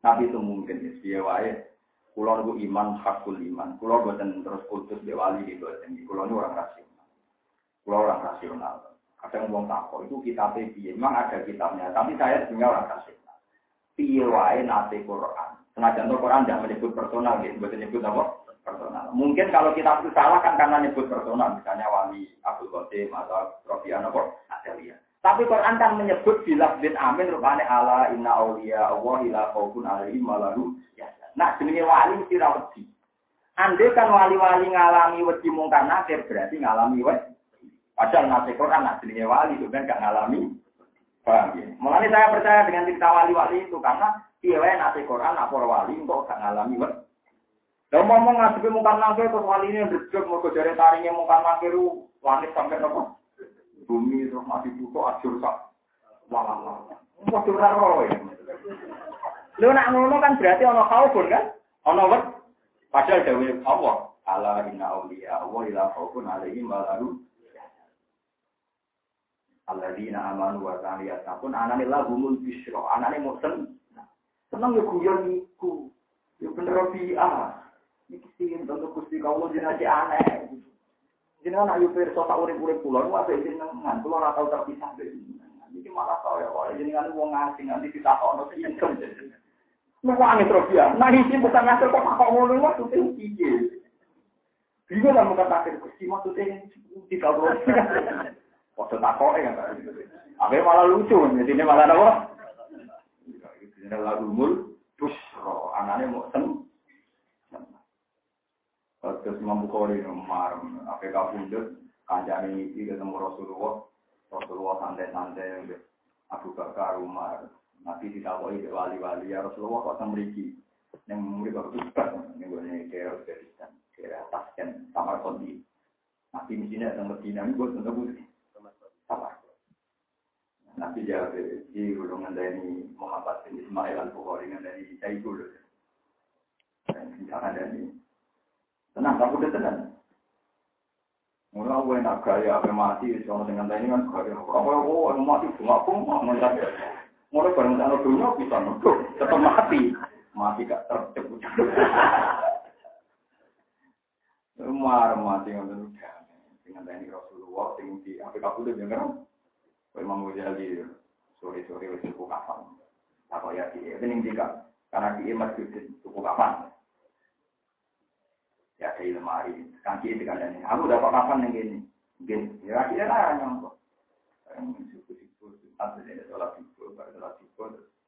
tapi itu mungkin ya, dia wae. Iman hakul iman. Kulo boten terus kultus be wali di boten. Kulo orang rasional. Kulo orang rasional. Kadang ngomong takut itu kita piye. Memang ada kitabnya, tapi saya sebenarnya orang kasih. Piye nate Quran. Senajan Quran tidak menyebut personal, gitu. Bukan menyebut apa? Personal. Mungkin kalau kita itu salah kan karena nyebut personal, misalnya wali Abdul Qasim atau Rofian apa? Adelia. Tapi Quran kan menyebut bilaf bin amin rupanya ala inna awliya Allah ila khaufun alaihim malalu ya. Nah, jenenge wali mesti ra wedi. Andai kan wali-wali ngalami wedi mungkar nakir berarti ngalami wedi. Padahal nasi Quran nak jenenge wali itu kan gak ngalami. Paham ya? Mulanya saya percaya dengan cerita wali-wali itu karena iya nasi Quran nak wali kok gak ngalami wedi. Kalau ngomong ngasih mungkar nakir terus wali ini berdek mau ke jari taringnya mungkar nakir langit sampai nopo bumi terus masih butuh ajur sak walah Waduh raro ya. Lu nak ngono kan berarti ono khaufun kan? Ono wet. Padahal dewe Allah. Ala inna awliya Allah ila khaufun alaihim wa Alladzina amanu wa kanu yattaqun anane lahumul bisra. Anane mboten seneng yo guyon niku. Yo bener bi'a. Iki sing untuk Gusti kawula jenenge aneh. Jenengan ayu pirsa tak urip-urip kula niku apik jenengan. Kula ora tau terpisah dari jenengan. Iki malah kaya kaya jenengan wong asing nanti ditakokno sinten. Nuwangi terus ya. Nah iki bukan ngasih kok kok ngono maksudnya piye? Bingung lah muka takir Gusti maksudnya tidak boleh. Waktu takok ya kan. Akhirnya malah lucu, jadi ini malah apa? Ini lagu mul busro. anaknya mau sen. Terus Imam Bukhari nomor apa kabundut kanjani ini ketemu Rasulullah, Rasulullah santai-santai Abu Bakar Umar, Nabi ditakoi wali-wali ya Rasulullah kok temriki yang murid kok tukar yang gue kira Uzbekistan, kira Tasken, Samarkandi. Nabi mestinya ada Medina ini buat untuk putih. Samar. Nabi jawab di golongan dari Muhammad bin Ismail al Bukhari dari Sayyidul. Dan jangan dari Tenang, kamu udah tenang. Mulai aku enak gaya, apa mati, sama dengan ini kan gaya. Apa aku yang mati, cuma aku mau ngajak. Mulai bareng sana dunia bisa nuduh, tetap mati. Mati gak terjebak. <laughs> Mar mati ngoten udah. Dengan ini Rasulullah, sing di kamu udah dengar? Kau Imam Ghazali, sore-sore wis tuku kapan. Apa ya dia, ini tiga. Karena dia masih tuku kapan. ya di lemari. Kaki di kandang aku dapat kapan yang gini gini ya lah nyongkok.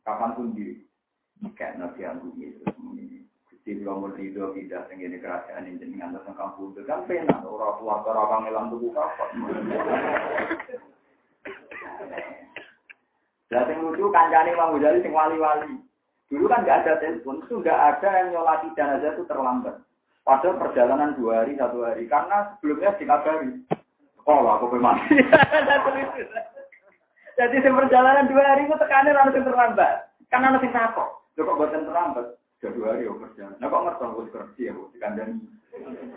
Kapan pun di kayak nabi yang bunyi kula murni do tidak ngene kerajaan ini jenengan teng kampung itu kan penak ora keluar ora kang ilang tuku kapan Lah sing lucu kancane Imam Ghazali sing wali-wali. Dulu kan nggak ada telepon, itu nggak ada yang nyolati jenazah itu terlambat. Padahal perjalanan dua hari, satu hari. Karena sebelumnya dikabari. Oh, aku mati. Jadi perjalanan dua hari itu tekanan harus terlambat. Karena harus takut. Kok buatan terlambat? Dua hari ya perjalanan. Nah kok ngerti aku kerja ya, dikandani.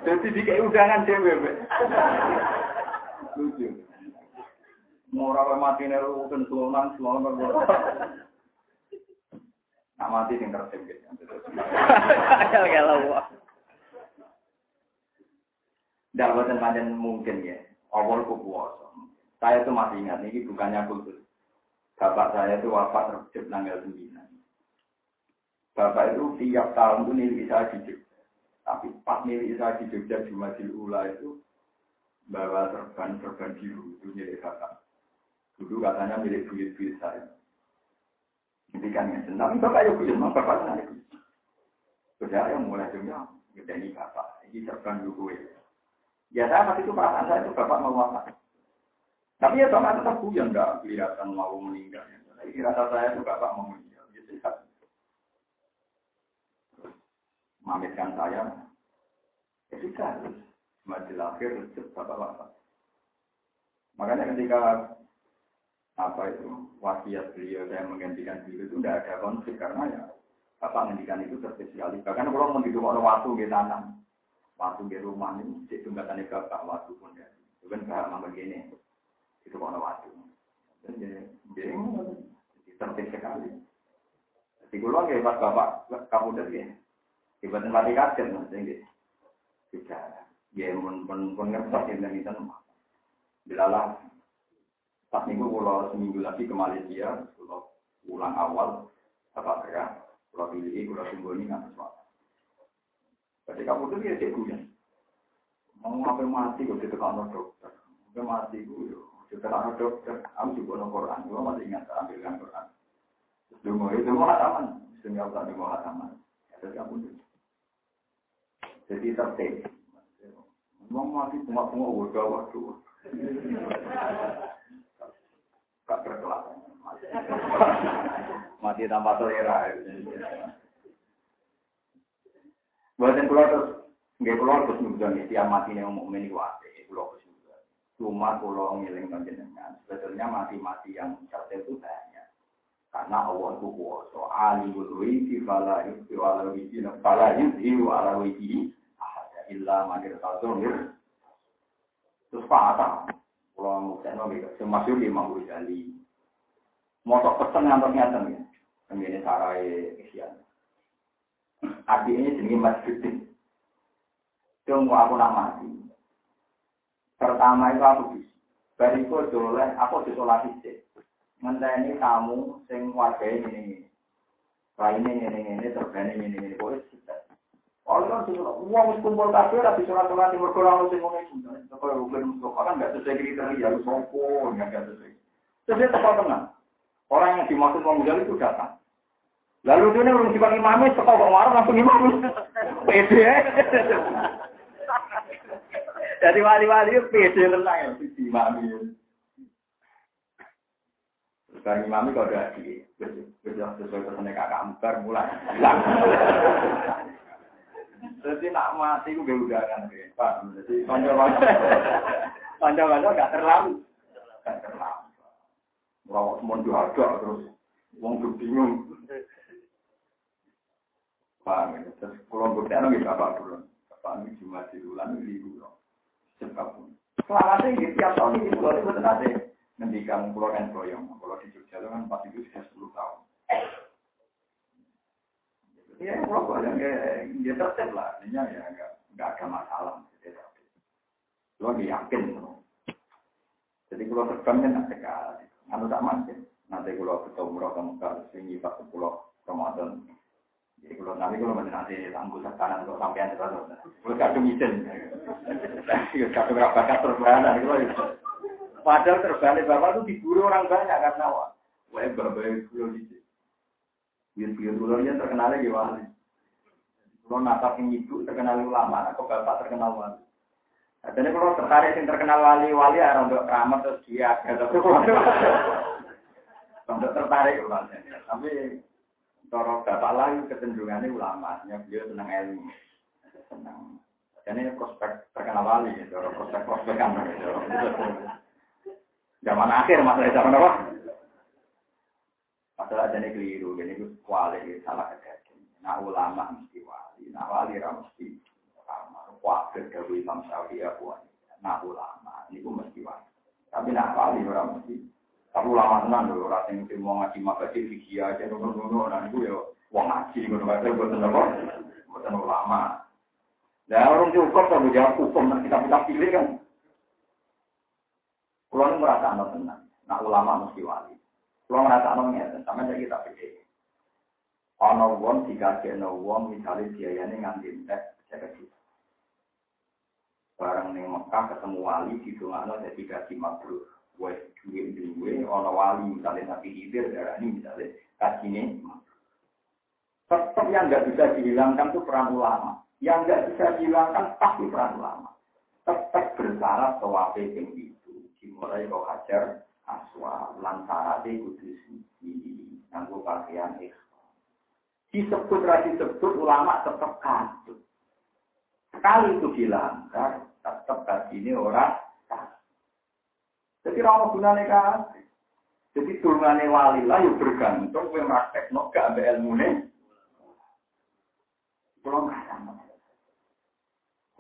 Jadi di kayak udangan dewe. Lucu. Mau rawa mati nih, rukin selonan, selonan, Nak mati sing kerja gitu. Kalau tidak buatan panjang mungkin ya. Awal puasa. Saya itu masih ingat, ini bukannya kultus. Bapak saya itu wafat terjep tanggal 9. Bapak itu tiap tahun itu milik saya di. Tapi pas milik saya di Jogja Ula itu bawa serban-serban biru itu milik bapak. Dulu katanya milik buyut-buyut saya. Ini kan senang. Tapi bapak ya buyut, bapak senang itu. Yang mulai dunia, ini bapak. Ini serban dulu ya. Ya saya waktu itu perasaan saya itu bapak mau wafat. Tapi ya bapak tetap yang enggak kelihatan mau meninggal. Jadi rasa saya itu bapak mau meninggal. Ya sehat. Mamitkan saya. Ya sudah. Mati lahir, bapak wafat. Makanya ketika apa itu wasiat beliau saya menggantikan beliau itu tidak ada konflik karena ya bapak menghentikan itu tertib sekali. Bahkan kalau mau orang waktu di tanam, waktu di rumah ini, cek tunggatannya bapak waktu pun ya. Itu kan bahasa begini, itu kalau waktu. Jadi, jadi tertib sekali. Kalau nggak pas bapak kamu dari ya, ibadah mati kaget mas, jadi bicara. Ya, pun pun pun ngerti yang dari itu. Bilalah, pas minggu kalau seminggu lagi ke Malaysia, kalau ulang awal, apa gerak, kalau pilih, kalau tunggu ini nggak sesuatu. Jadi kamu tuh dia cek ya. Mau ngapain mati kok ditekan dokter. Ngapain mati gue yo. Ditekan dokter. Aku juga no Quran. Gue masih ingat ambilkan Quran. Dungo itu mau hataman. Sehingga aku tadi mau hataman. Aku tuh. Jadi tertib. Mau mati cuma udah waktu. Gak berkelas. Mati tanpa selera. Buatan pulau terus, nggak pulau terus nungguan tiap mati yang mau meni wate, pulau terus juga. Cuma pulau ngiling panjenengan, sebetulnya mati-mati yang cerdas itu banyak. Karena Allah itu kuasa, alimul wiki, fala yuki, wala wiki, fala yuki, wala wiki, ada illa manir tasomir. Terus patah, muksen gitu, semasyur di Imam Ghazali. Motok pesen ngantornya ya, ini sarai isian. Artinya jenis Mas Gede. Tunggu aku nak mati. Pertama itu aku bisa. Bariku doleh, aku disolasi sih. Ngenteni kamu sing warga ini ini. Lainnya ini ini, terbani ini ini. Boleh kan uang kumpul tapi sing orang nggak sesuai kriteria, tepat tengah. Orang yang dimaksud mau itu datang. Lalu dia urung sifat imamnya, kok kok marah langsung imam. Pede. Jadi wali-wali pede tenang ya, si Sekarang imami kok udah di, sesuai pesannya kakak mulai. Jadi nak mati gue udah Pak. Jadi panjang-panjang. Panjang-panjang gak terlalu. Gak terlalu. Semua ada terus. Wong bingung. Ya? Terus ini cuma di bulan tiap tahun ini ngendikan pulau yang boyong. Pulau di Jogja itu kan pasti itu sudah 10 tahun. Ya, pulau yang dia tertib lah. Artinya ya nggak ada masalah. Pulau yakin. Jadi pulau terbang kan ada sekali. Anu tak makin. Nanti pulau ketemu pulau ke Mekah, sehingga pas pulau Ramadan jadi kalau nanti kalau nanti tangguh sekanan untuk sampean terus, kalau kadung izin, <laughs> kadung rapakat terbana, Padahal terbalik bapak itu diburu orang banyak karena wah, wah bapak itu di Biar-biar dulu dia terkenal lagi wali. Kalau yang ibu terkenal ulama, atau bapak terkenal wali. Jadi kalau tertarik yang terkenal wali, wali ada untuk keramat terus dia. Untuk tertarik Tapi Cara bapak lain kecenderungannya ulama, yang beliau senang ilmu, senang. Ini prospek terkenal wali, cara prospek prospekan. Zaman akhir masalah zaman apa? Masalah jadi keliru, ini itu wali salah kejadian. Nah ulama mesti wali, nah wali mesti ulama. Wakil dari Imam Syafi'i aku Nah ulama, ini mesti wali. Tapi nah wali orang mesti tapi lama tenan lho, ora sing mau ngaji makasih fikih aja ngono-ngono nah iku ya wong ngaji kae boten apa? Boten ulama. Lah orang cukup kalau jawab hukum nanti kita kita pilih kan. Kulo nu merasa ana tenan. Nah ulama mesti wali. Kulo merasa ana ngeten, sampe kita pikir. Ana wong dikasihno wong misale biayane nganti entek seket juta. Barang ning Mekah ketemu wali di dongakno dadi gaji mabrur wes duwe duwe ana wali misalnya Nabi Khidir darah ini misalnya kajine tetap yang nggak bisa dihilangkan itu peran ulama yang nggak bisa dihilangkan pasti peran ulama tetap bersyarat tawafe yang itu dimulai kau hajar aswa lantarate kudu suci nganggo pakaian ikhram disebut ra disebut ulama tetap kasut sekali itu dilanggar tetap ini orang jadi rawa gunane kan. Jadi turunane wali lah yuk bergantung kowe praktekno gak ambek ilmune. Kalau nggak sama.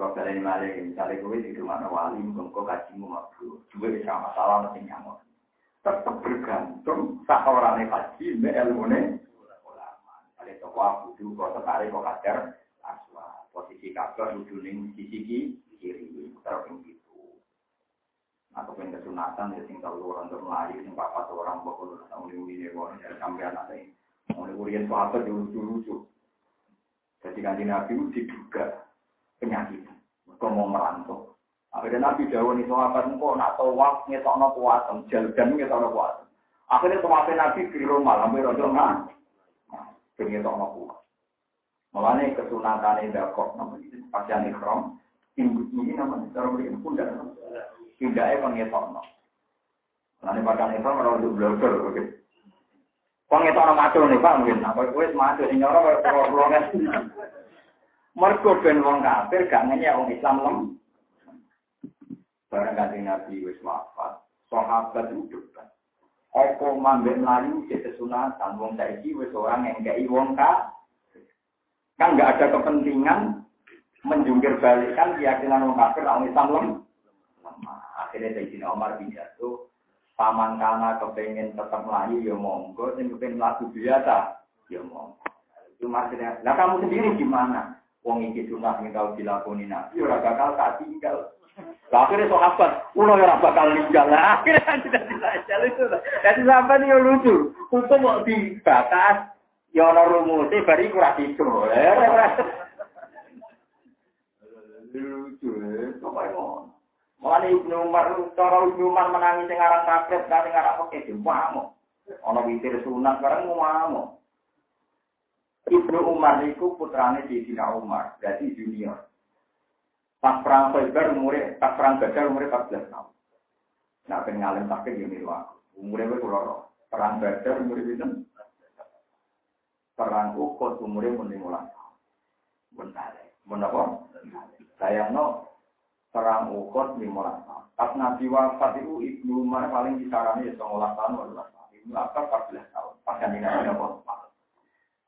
Kalau kalian malah misalnya kowe di rumah wali, kau kajimu mabuk, juga bisa masalah nanti nyamuk. Tetap bergantung sak orangnya kaji ambek ilmune. Ulama. Kalau toko kudu kau tertarik kau aswa. Posisi kabar ujung sisi kiri. Terus atau pengen kesunatan ya sing tahu orang termelayu sing papat orang pokok tahun ini ini orang dari sampean ada ini mulai kuliah sahabat lucu lucu jadi kanji nabi itu diduga penyakit mau merantau akhirnya nabi jauh nih sahabat engkau nak waktu ngetok no kuatem jalan ngetok no kuatem akhirnya nabi di rumah lambe rojo nggak pengen tok no kuat Mulane kesunatan ini dakok namanya pakaian ikhram, ini namanya cara beri pundak Tidaknya pengetokno. Nanti pada itu orang untuk belajar, oke. Pengetokno macul nih pak mungkin. Apa macul sih nyorok kalau Mereka ben wong kafir gak nanya wong Islam lem. Barang ganti Nabi wis wafat, sahabat debat. Apa mambek melayu di kesunatan wong saiki wis orang yang gak wong kafir. Kan nggak ada kepentingan menjungkir balikan keyakinan wong kafir orang Islam lem. Akhirnya Sayyidina Umar pidato, paman kana kepengen tetap melayu ya monggo, yang kepengen lagu biasa ya monggo. Itu maksudnya, nah kamu sendiri gimana? Wong iki sunah sing tau dilakoni Nabi ora bakal tak tinggal. Lah akhirnya sahabat, ulo ora bakal ninggal. Lah akhirnya tidak bisa itu. Jadi sampai ini lucu. Hukum mau dibatas, ya ana rumusnya bari kurang itu. Lucu, kok Mulane Ibnu Umar, cara Ibnu Umar menangis sing aran takrib, aran oke di mau. Ana witir sunat bareng mau. Ibnu Umar itu putrane Sayyidina Umar, berarti junior. Pas perang Khaybar umure, pas perang Badar umure 14 tahun. Nah, ben ngalim sakit yo niru aku. Umure wis kula Perang Badar umure pinten? Perang Uhud umure mun 15 tahun. Bentar. Mun apa? Sayangno perang Uhud 15 tahun. Pas Nabi wafat itu Ibnu Umar paling disarani ya 19 tahun, 18 tahun. Ibnu Abbas 14 tahun. Pas kan ini ada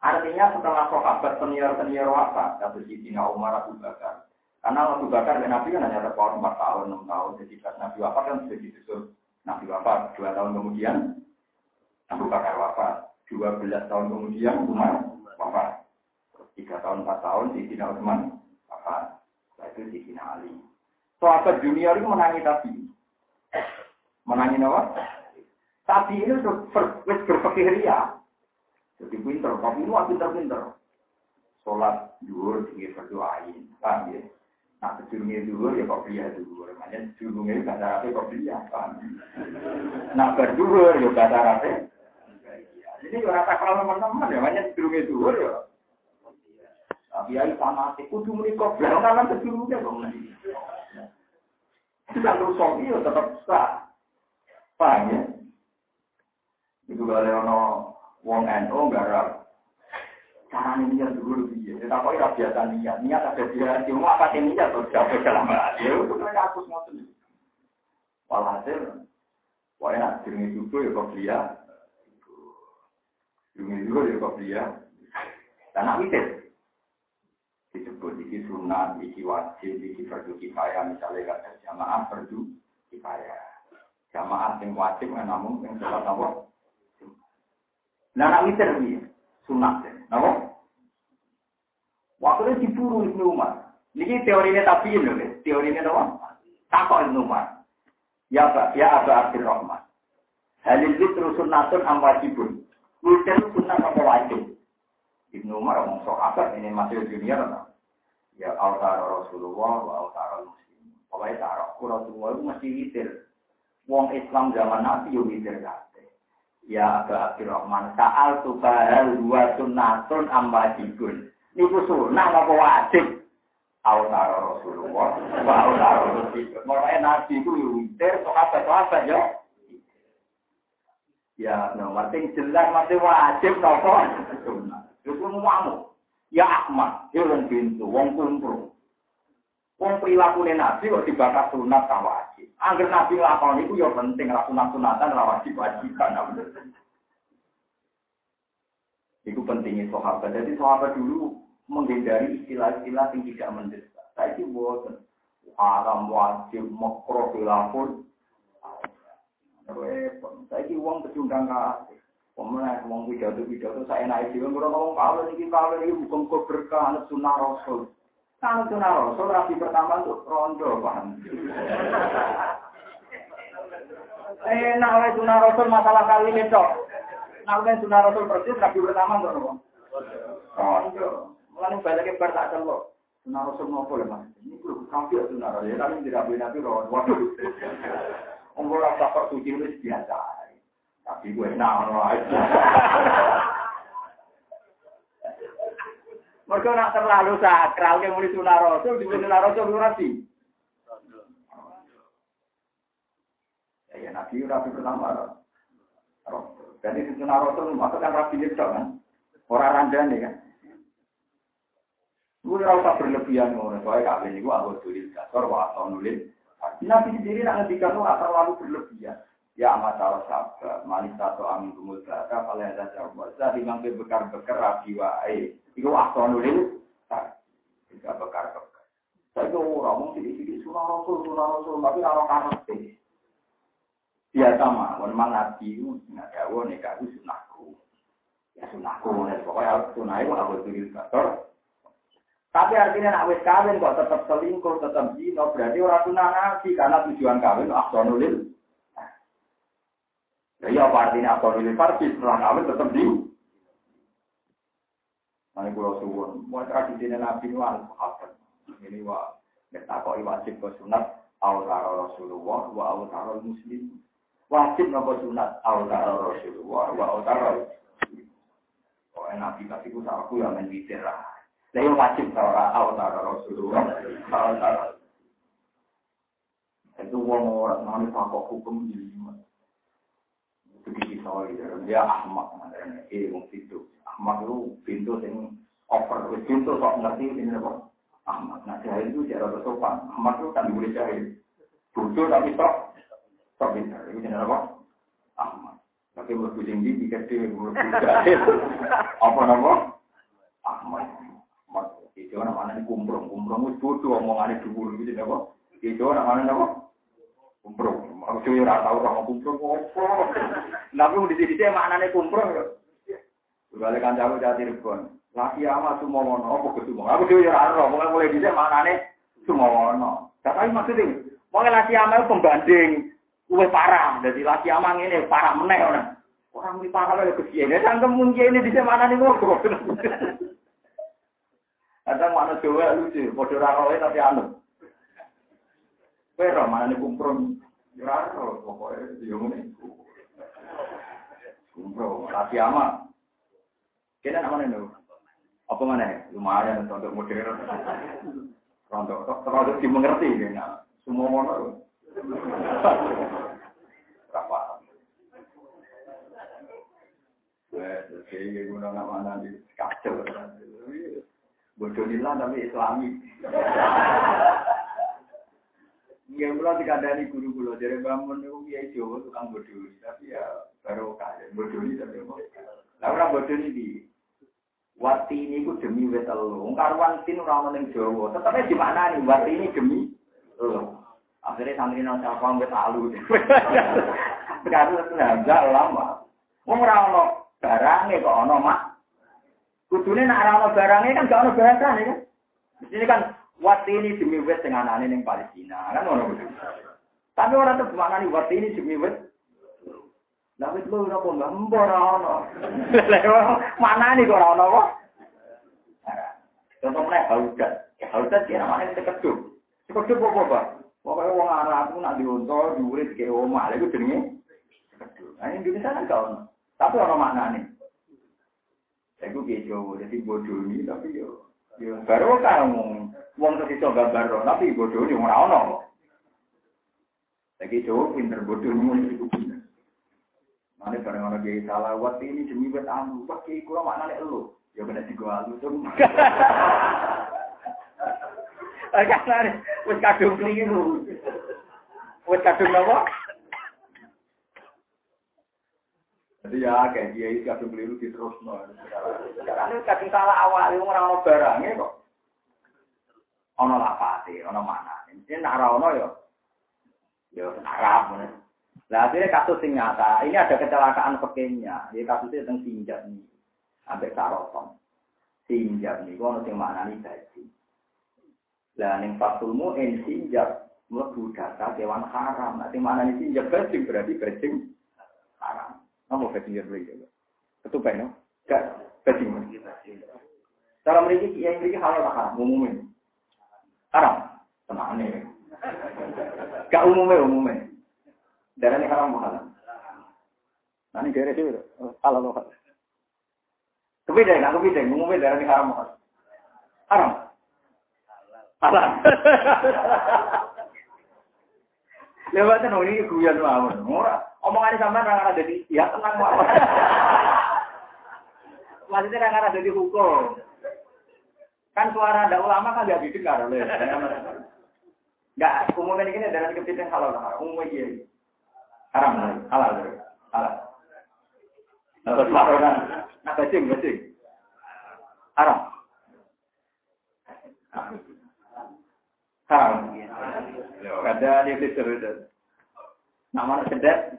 Artinya setelah sahabat senior-senior wafat, kata Sidina Umar Abu Bakar, karena Abu Bakar dan Nabi kan hanya terpaut 4 tahun, 6 tahun. Jadi pas Nabi wafat kan sudah disusul. Nabi wafat 2 tahun kemudian, Abu Bakar wafat. 12 tahun kemudian Umar wafat. 3 tahun, 4 tahun, Sidina Utsman wafat. Setelah itu Sidina Ali. Sahabat junior itu menangi Nabi. Menangi apa? Tapi ini berpikir ya. Jadi pinter, tapi ini pinter-pinter. Sholat, duhur, tinggi berdoain. Paham ya? Nah, sedurungnya dulu ya kok beliau dulu. Makanya sedurungnya bahasa Arabnya kok beliau. Nah, berdua ya bahasa Arabnya. Jadi ya rata kalau teman-teman ya, makanya sedurungnya dulu ya. Tapi ya sama sih, kudu menikah belakangan sedurungnya kok. Itu kan rusak ya tetap sah. Paham ya? Itu kalau ono wong NU garap Cara niat dulu ya. Kita kok biasa niat. Niat ada dia. Cuma apa sih niat terus jatuh dalam hati. Ya itu kan aku ngotot. Walhasil, wah enak jenenge juga ya kok dia. Jenenge juga ya kok dia. Dan witir. Disebut iki sunat, iki wajib, iki fardu kifayah. Misalnya kata jamaah fardu kifayah. Jamaah yang wajib namun yang sholat apa? Nah, nak witir ini sunat. Apa? Waktu diburu Ibnu Umar. Ini teorinya tabiin loh, teorinya apa? Takut Ibnu Umar. Ya Pak, ya Aba Abdul Rahman. Halil terus sunnatun am wajibun. Witir sunnah apa wajib? Ibnu Umar ngomong sahabat ini masih junior atau? Ya altar Rasulullah wa altar Muslim. Pokoknya taruh Rasulullah itu mesti witir. Wong Islam zaman Nabi yo witir kabeh. Ya Aba Abdul Rahman, sa'al tubahal wa sunnatun am wajibun niku sunah apa wajib Autara Rasulullah, wa autara Rasulullah. Makanya Nabi itu witir, sahabat-sahabat ya. Ya, no, mati jelas mati wajib nopo sunah. Itu mau Ya Ahmad, ya wong pintu, wong kumpul. Wong perilaku Nabi kok dibakar sunat wajib. Angger Nabi lakon itu ya penting, lah sunat-sunatan, lah wajib-wajiban. Itu pentingnya sahabat. Jadi sahabat dulu menghindari istilah-istilah yang tidak mendesak. Saya itu buatan haram wajib makro filafun. Saya itu uang pecundang kasih. Pemenang uang pidato pidato saya naik juga kalau ngomong kalau ini kalau ini berkah anak sunnah rasul. Kalau sunnah rasul rapi pertama untuk rondo paham. Eh, nak oleh sunnah rasul masalah kali cok. Nak oleh sunnah rasul persis rapi pertama untuk rondo. Rondo. Mulane balik bar tak celok. Sunah Rasul nopo lho Mas. Ini kudu kafir sunah Rasul. Ya tapi tidak boleh nabi ron. Waduh. Umur rasa suci wis biasa. Tapi gue enak. Mereka nak terlalu sakral yang mulai sunah Rasul, di sunah Rasul ora sih. Ya, ya Nabi Nabi pertama. Jadi di sunah Rasul maksudnya Rabi itu kan. Orang randane kan. Gue ora usah berlebihan ngono, soalnya kabeh niku aku tulis dasar wa atau nulis. Nabi sendiri nak ngendikan lu terlalu berlebihan. Ya masalah sabda, manis atau amin kumul beraka, kalau ada jawab, saya bilang bekar-bekar rabi wae. Iku atau nulis, tidak bekar-bekar. Saya itu orang mau sidik-sidik surah rasul, surah rasul, tapi orang karate. Biasa mah, memang nabi itu nggak jauh nih, aku sunahku. Ya sunahku, pokoknya sunah itu aku tulis dasar. Tapi artinya nak wis kawin kok tetap selingkuh, tetap zina, berarti orang sunah nabi karena tujuan kawin aksonulil. Ya iya apa artinya aksonulil farsi setelah kawin tetap di. Nanti kalau suwun, mau tradisi nabi itu harus apa? Ini wa kita kok wajib ke sunat awtaro Rasulullah wa awtaro Muslim. Wajib nopo sunat awtaro Rasulullah wa awtaro. Oh kan nabi tapi ku aku yang witir lah. Lah yang wajib ora awal Rasulullah. Awal Itu wong orang nani pakok hukum jelimet. Itu dikisoi dia Ahmad. Eh wong situ. Ahmad itu pintu sing over. Pintu sok ngerti ini apa? Ahmad. Nah jahil itu cara sopan. Ahmad itu kan boleh jahil. Bodoh tapi sok. Sok pintar. Itu jenis apa? Ahmad. Tapi mlebu tinggi pikir dhewe mlebu jahil. <laughs> Apa nama? Ahmad. Ahmad. Itu namanya kumprong. Kumprong itu bodoh omongannya dhuwur gitu apa? Itu namanya apa? Kumprong. Aku yo ora tau sama kumprong apa. Tapi di sini maknane kumprong yo. Balik kancaku jati rebon. Laki ama sumowono, apa ke sumowono? Aku dhewe yo ora ero, mulai mulai dhisik maknane sumowono. Tapi maksudnya, mau laki ama pembanding Luwih parah, jadi laki amang ini parah meneh ora. Orang ini parah lagi kesian. Ya sangkem mungkin ini di nih ngobrol. Ada mana coba lucu, bodoh raroe tapi anu. Pero mana nih kumprong, raro pokoknya dia ngene. Kumprong, laki ama. Kita nama nih Apa mana? Lumayan untuk modern. Rontok, rontok dimengerti ya. Semua mana? Berapa? Oke, guna mana di kacau. Bodoh nila tapi islami. Ya mulai dikandani guru guru dari bangun itu ya Jawa tukang bodoh tapi ya baru kaya bodoh ini tapi apa? Orang bodoh ini di Wati ini ku demi wet elu. Karuan tin orang ning Jawa. Tetapnya di mana nih? Wati ini demi elu. Akhirnya santri nang siapa nggak tahu. Sekarang itu nggak lama. Wong ora ono barange kok ono mak. Kudune nek ora ono barange kan gak ono bahasane kan. Di sini kan wati ini demi wet dengan aneh ning Palestina kan ono. Tapi orang tuh nih wati ini demi wet. Lah wit lu ora kok ono. Mana nih kok ono kok? Contoh meneh haudat. Ya haudat kira mana itu keduk. Keduk apa, Pak? Pokoknya wong Arab ku nak diunta dhuwure dikek omah, lha iku jenenge Nah, Indonesia kan. Tapi ono maknane. Iku piye Jawa, dadi bodoni tapi yo baru kan wong wong terus iso gambar tapi bodoni ora ono. Lagi Jawa pinter bodoni iku Mane bareng ono kiai salawat ini demi buat amu, pak kiai kula maknane elu. Ya bener digo alu Karena wis kadung keliru. Wis kadung apa? Jadi ya kayak dia itu kadung keliru di terus no. Sekarang ini kadung salah awal itu orang orang barangnya kok. Ono lapati, ono mana? Ini nak ono yo, yo Arab. Nah akhirnya kasus yang nyata, ini ada kecelakaan pekenya. Ini kasusnya tentang sinjak nih, sampai saroton. Sinjak nih, kau nanti mana nih gaji. Lah ning fatul mu'in sinjab mlebu data kewan haram. Nanti mana nih sinjab bajing berarti bajing haram. Apa bajing yang beli? Ketupai no? Gak bajing. Cara mereka yang mereka halal haram umumnya. Haram. Tenang nih. Gak umumnya umumnya. Darah ini haram halal. Nanti daerah itu halal halal. Kebeda, nggak kebeda. Umumnya darah ini haram halal. Haram. Haram. <laughs> Lewat itu ini guyon mawon. Ora omongan sampean ora ada di ya tenang mawon. <laughs> Maksudnya ora ada di hukum. Kan suara ada ulama kan gak didengar oleh. Enggak, umumnya ini dari kepiting halal. Umumnya ini haram halal halal. Terus kan, nah bajing bajing haram. Haram. Ada dia bisa Nama sedap.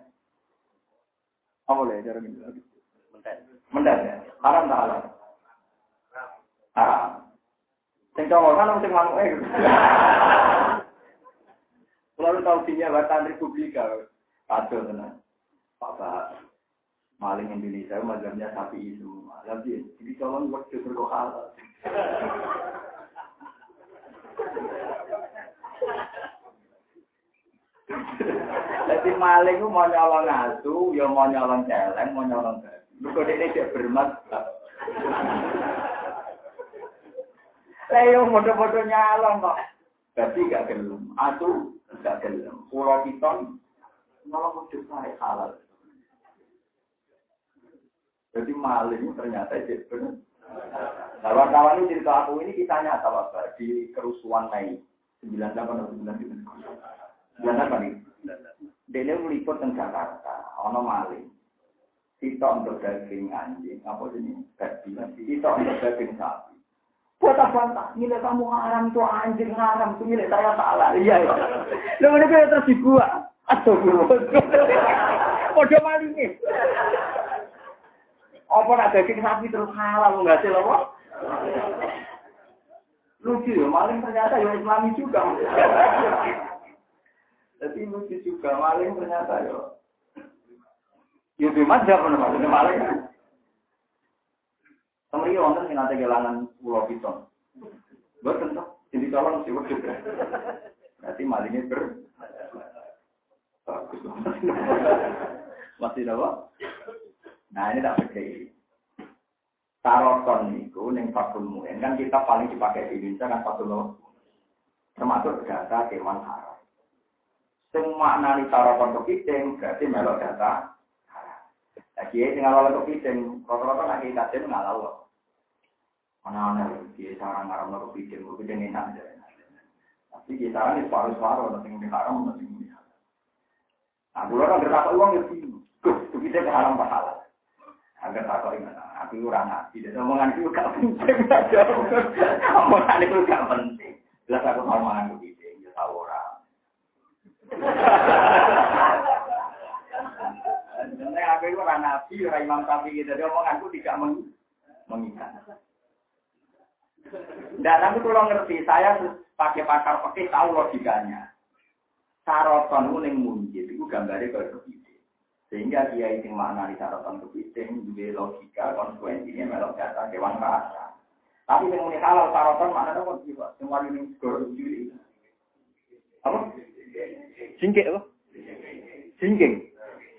Apa boleh cara ini? Mendat. ya. Haram tak halal? Haram. Sing cowok kan sing manuk eh. <laughs> Lalu tahu dinya Batan Republika. Kacau tenan. Papa maling Indonesia mazhabnya sapi itu. Tapi jadi calon kok halal. Jadi maling itu mau nyolong asu, ya mau nyolong celeng, mau nyolong babi. Kok ini dia bermat. Lah yo foto-foto nyalon kok. Tapi gak gelem. Atu gak gelem. Pulau Piton malah wujud saya halal. Jadi maling ternyata itu benar. Kawan-kawan ini cerita aku ini kita nyata Pak di kerusuhan Mei 98 atau 99. 98 ini. Dene meliput teng Jakarta, ono maling. Sitok untuk daging anjing, apa ini? Babi. Sitok untuk daging sapi. Buat apa? Nilai kamu haram tuh anjing haram tuh nilai saya salah. Iya ya. Lu ini kayak terus gua. Aduh, Podo malingnya. Apa nak daging sapi terus halal nggak sih lo? Lucu ya, maling ternyata ya Islami juga. Jadi lucu juga maling ternyata ya. Ya bebas ya apa maksudnya maling. Kemarin wonten sing nate kelangan pulau piton. Boten toh, jadi tolong sih. Berarti malingnya ber bagus. Masih apa? Nah ini tak percaya. Taroton itu neng fakul muen kan kita paling dipakai di Indonesia kan fakul termasuk data kewan haram. Semua nani taroton kepiting berarti melok data. Nah kiai tinggal oleh kepiting, rata-rata nak kita jadi ngalau. Mana-mana kiai sarang ngaram lo kepiting, kepiting enak aja. Tapi kiai sarang itu paru-paru, nanti ini haram, nanti ini. Nah, dulu kan berapa uang ya bingung. Gus, kepiting haram pahala. Agar tak kau ingat, aku orang nabi. Dan omongan itu gak penting. Omongan itu gak penting. Jelas aku omongan itu penting. Ya tahu orang. Sebenarnya aku itu orang nabi, orang imam sapi. Jadi omonganku tidak mengikat. Dan tapi kalau ngerti, saya pakai pakar pakai tahu logikanya. Saroton itu yang munjid, itu gambarnya kalau begitu. Sehingga dia itu makna di catatan kepiting, juga logika, konsekuensinya melok data kewan rasa. Tapi yang ini halal sarotan mana ada kok semua ini skor juli. Apa? Jingke apa? Jingking.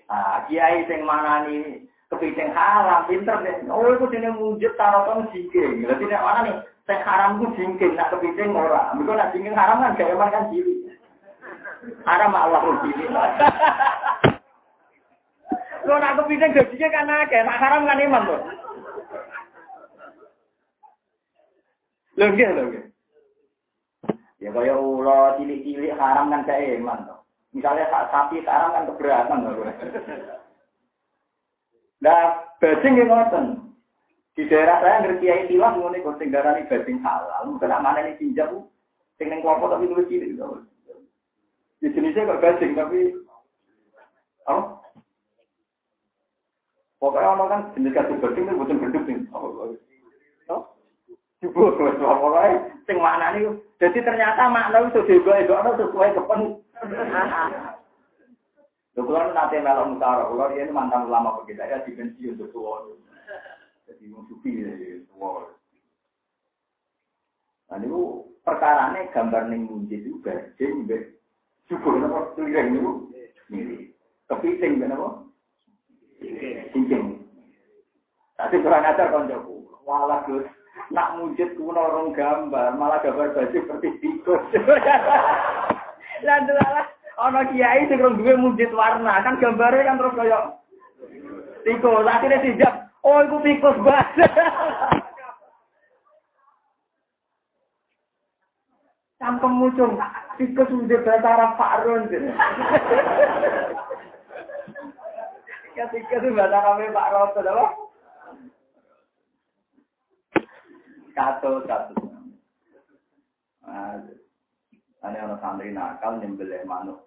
Ah, kiai sing mana nih kepiting haram, pinter deh. Oh, itu sini wujud sarotan jingking. Berarti nek mana nih? Sing haram ku jingking, nak kepiting ora. Mergo nak jingking haram kan gak kan jili. Haram Allah jili. Lo nak kepiting gajinya kan akeh, nak haram kan iman tuh. Lho nggih lho nggih. Ya kaya ulo cilik-cilik haram kan gak iman tuh. Misalnya sapi haram kan keberatan lho. Nah, bajing yang ngoten. Di daerah saya ngerti kiai tilah ngene kok sing darani bajing halal. Mungkin mana ini tinjau sing ning kelompok tapi luwih cilik. Di jenisnya kok bajing tapi apa? Pokoknya orang kan jenis kasih beduk itu bukan beduk nih. Jubur, pokoknya sing mana nih. Jadi ternyata makna itu juga itu ada sesuai kepen. Kalau nanti melok mutara, dia ini mantan ulama begitu ya di pensiun sesuatu. Jadi musuhi tua. Nah itu perkaranya gambar munji itu bajing, jubur apa tulisan itu mirip. Kepiting kenapa? Cincin. Tapi kurang ajar koncoku. Walah Gus, nak mujud kuno orang gambar, malah gambar baju seperti tikus. <laughs> Lah lah, ana kiai sing rong duwe mujud warna, kan gambarnya kan terus kaya tikus. Akhirnya dijak, oh iku tikus banget. <laughs> Sampem muncul, tikus udah bahasa Arab Farun. Ketika itu bahasa kami Pak Roto, apa? Kato, kato. Ada orang santri nakal nyembelih manuk.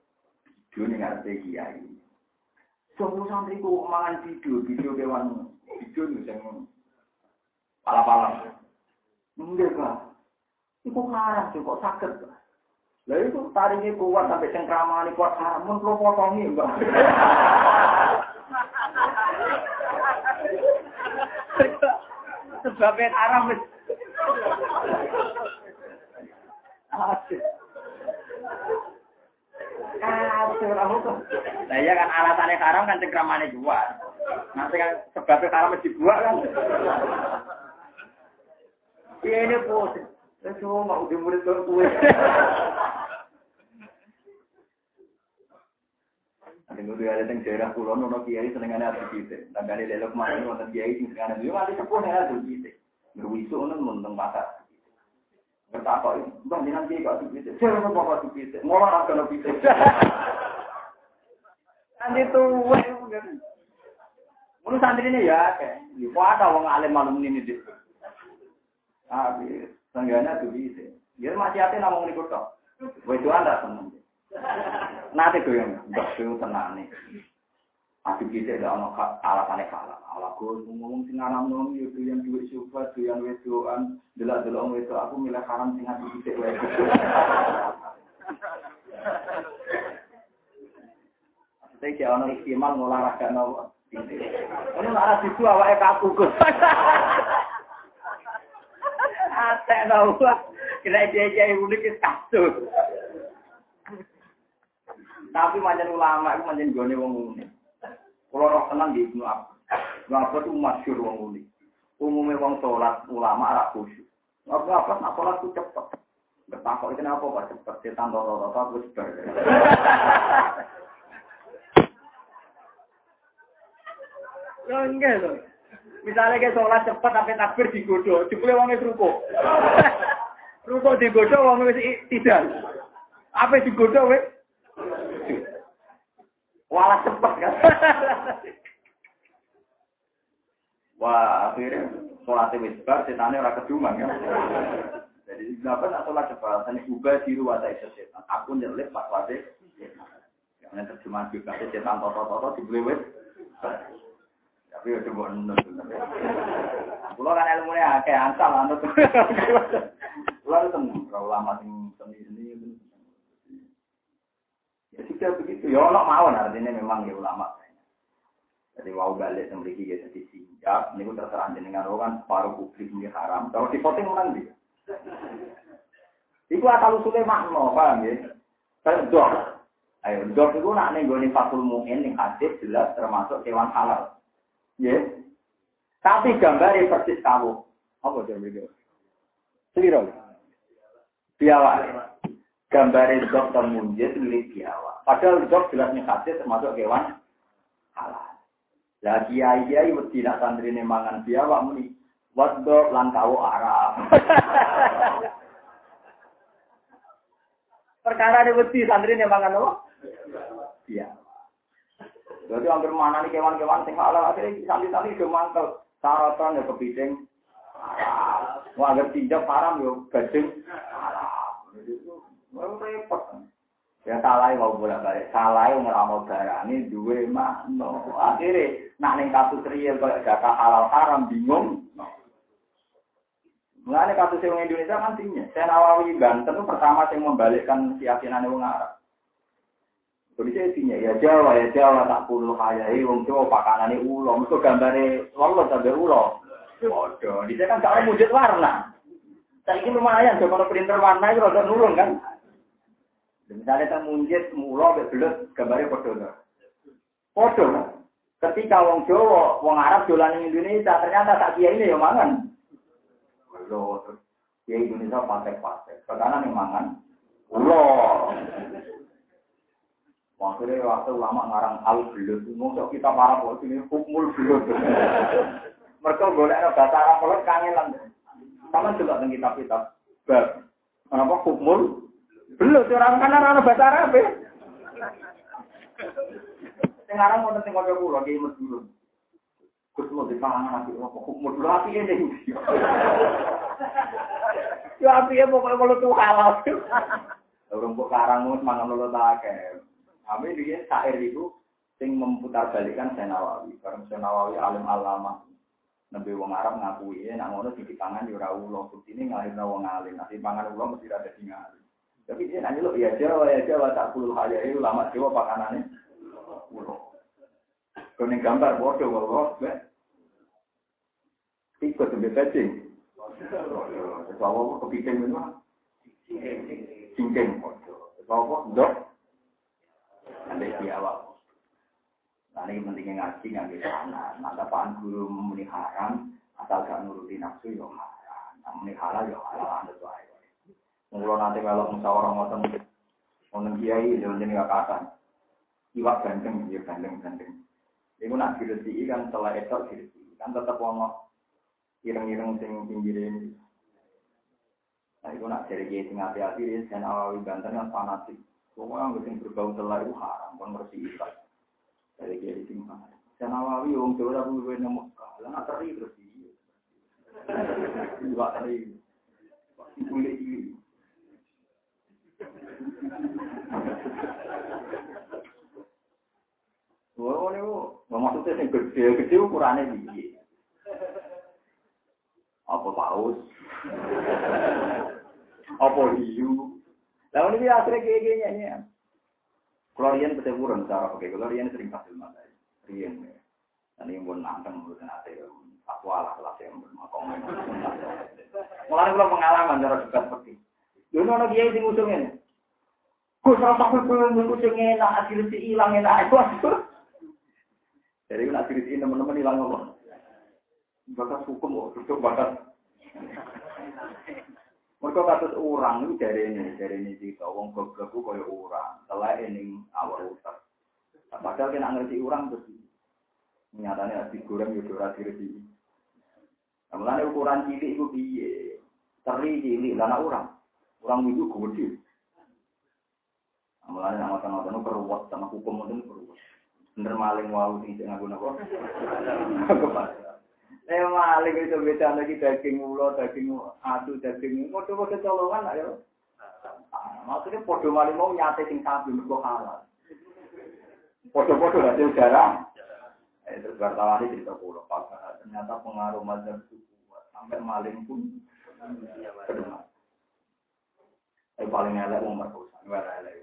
Dia ini ngerti kiai. Semua santri ku mangan video, video kewan video itu yang pala-pala. Enggak, Pak. Itu haram, kok sakit, Pak. Lah itu taringnya kuat sampai cengkraman kuat haram, mun lo potongi, Mbak. Sebabnya haram. Aduh, kamu tuh. Nah iya kan alasannya haram kan cengkramannya jual. Nanti kan sebabnya haram dibuat kan. Ini putih. Saya cuma mau di murid kue. Nanti gue ada yang daerah pulau nono kiai senengannya ada kita. Tanggane lelok mana nonton kiai sing senengannya dia mati sepuh ya ada kita. Berwisu nono nonton pasar. Ini, bang jangan kiai kau kita. Saya mau bawa kita. Mau orang kalau kita. <laughs> Nanti tuh, Menurut santri ini ya, kayak, ada wong alim malam ini deh. Tapi, Tengganya tuh bisa. Dia masih hati namung ini kutok. Itu anda seneng. Nanti tuh yang tuh tenang nih. Aku bisa ada anak alasannya kalah. Alaku ngomong sing anak ngomong itu yang duit yang wedoan, delak delok itu aku milih haram sing aku bisa wedo. Saya kayak orang istimal ngolahraga nopo. Ini arah situ awake kaku gus. Ate tau. Kira kiai unik kasus. Tapi manjen ulama itu manjen gone wong unik. Kalau roh tenang di Ibnu Abbas. Ibnu Abbas itu masyur wong unik. Umumnya wong sholat ulama arah khusyuk. Ibnu Abbas nak sholat itu cepet. Bertakok itu <laughs> apa pak cepet? Setan toto-toto ber. Ya enggak loh. Misalnya kayak sholat cepat sampai takbir digodoh, jebule wongnya ruko. ruko digodoh wongnya tidak. Apa digodoh weh? Walah cepat kan. Wah, akhirnya sholatnya wis bar, setannya ora keduman kan. Jadi kenapa nak sholat cepat? Tanya ubah di ruang saya setan. Aku nyelip pas wade. Yang terjemahan juga setan toto-toto dibeli. Tapi udah mau nunut. Kulo kan ilmu nya akeh asal anut. Kulo itu kalau lama sing Sudah begitu. Ya ono mawon artinya memang ya ulama. Jadi mau balik memiliki ya jadi sinjak. Ini gue terserah jenengan kan separuh publik ini haram. Kalau di voting orang dia. Iku asal usulnya makno, paham ya? Kayak dok. Ayo, dok itu nak nih gue nih fakul mungkin nih hadis jelas termasuk hewan halal. Ya. Tapi gambarnya persis kamu. Apa dia video? Seliro. Biawa. Gambarnya dokter munjid milik biawa. Padahal dok jelasnya hadis termasuk hewan halal. Lah kiai kiai mesti nak santri ini mangan biawa muni. Wadok lan kau Arab. <laughs> Perkara ini mesti santri ini mangan apa? Biawa. Jadi hampir mana nih kewan-kewan sing halal akhirnya santri-santri mangkel. Saratan ya kepiting. Wah, agar tindak haram yo gading. Mau repot. Ya salah mau bolak balik. Salah yang ngeramal barani dua makno. Akhirnya nak ning kasus real kalau data halal haram bingung. Mengenai kasus yang Indonesia tinggi. Saya Nawawi Banten itu pertama yang membalikkan keyakinan orang Arab. Jadi saya tanya, ya Jawa, ya Jawa tak perlu hayai, wong Jawa pakanane ulo, mesti gambare lolo sampai ulo. Waduh, di kan kalau wujud warna. Saya ini lumayan, kalau printer warna itu rada nurun kan. Misalnya tak munjit, ulo, bebelut, gambarnya podo. Podo, ketika wong Jawa, wong Arab jualan Indonesia, ternyata tak kiai ini yang mangan. Loh, kiai Indonesia patek-patek, karena yang mangan. Ulo. Akhirnya waktu lama ngarang al belut, mungkin kita para polisi ini hukumul belut. Mereka boleh ada bahasa Arab kalau kangenan. Sama juga dengan kitab-kitab. Kenapa hukumul belut? Orang kan ada bahasa Arab ya. Sekarang mau nanti ngomong pulau di Medulun. Gus mau di pangan nanti hukumul dulu api ini. Ya api ya pokoknya kalau tuh halal. Orang kok karang mus mangan lo tak kami dia syair itu sing memutar balikan Senawawi. Karena Senawawi alim alama. Nabi wong Arab ngakui ya, nak ngono di tangan yo ora ulo, ini ngalih wong alim. Nanti pangan ulo mesti ada di ngalim. Tapi dia nanya lo, ya Jawa, ya Jawa, tak puluh hal ya ulama Jawa pakanannya ulo. Kau gambar bodoh, bodoh, Ikut sampai cacing. Sesuatu kepiting itu, cincin. Sesuatu dok, sampai di awal. Nah ini pentingnya ngaji ngambil sana. Maka pan guru memuni haram, asal gak nuruti nafsu yo haram. Nah, ya halal anda tuh Mulu nanti kalau musyawarah ngoten ngoten kiai ya jenenge kakatan. Iwak gandeng ya gandeng gandeng. Iku nak diresi kan setelah itu diresi kan tetap ono ireng-ireng sing pinggirin. Nah itu nak dari kiai sing hati-hati dan awawi banten kan fanatik. Pokoknya nggak sing berbau telah itu haram, kan bersih ikat. Dari kiai sing fanatik. Dan awawi wong Jawa aku luwih nang Mekah. Lah nak teri terus iki. Iwak teri. Kulit iki. Oh, ini maksudnya yang gede-gede ukurannya piye? Apa paus? Apa hiu? Lah ini akhirnya kayak gini ya. Klorian ketemuran cara pakai klorian sering kasih mata. Rian ya. Ini pun nanteng menurut nanti. Aku alah kelas yang bermakom. Mulai kalau pengalaman cara juga seperti. Dulu orang kiai sing usungnya. Gue serasa gue usungnya enak, hasil si hilang enak. Jadi nak diri teman-teman hilang ngomong. Batas hukum kok, tutup batas. Mereka kasus orang itu dari ini, dari ini cerita. Wong goblok itu kaya orang. Setelah ini awal utak. Padahal kena ngerti orang terus. Nyatanya habis goreng ya dora diri di. Kemudian ukuran cilik itu piye? Teri cilik, lana orang. Orang itu gede. Kemudian nama tanah-tanah keruwat, sama hukum itu keruwat. Bener maling wau sing sing aku napa? <laughs> Eh maling itu beda lagi daging ulo, daging adu, daging padha-padha colongan ayo. Maksudnya padha maling mau nyate sing sapi mergo halal. Padha-padha hasil darah. Eh terus wartawan ini cerita pulau pak, ternyata pengaruh mazhab itu kuat sampai maling pun kedua. Eh paling elek wong merkosa, ora elek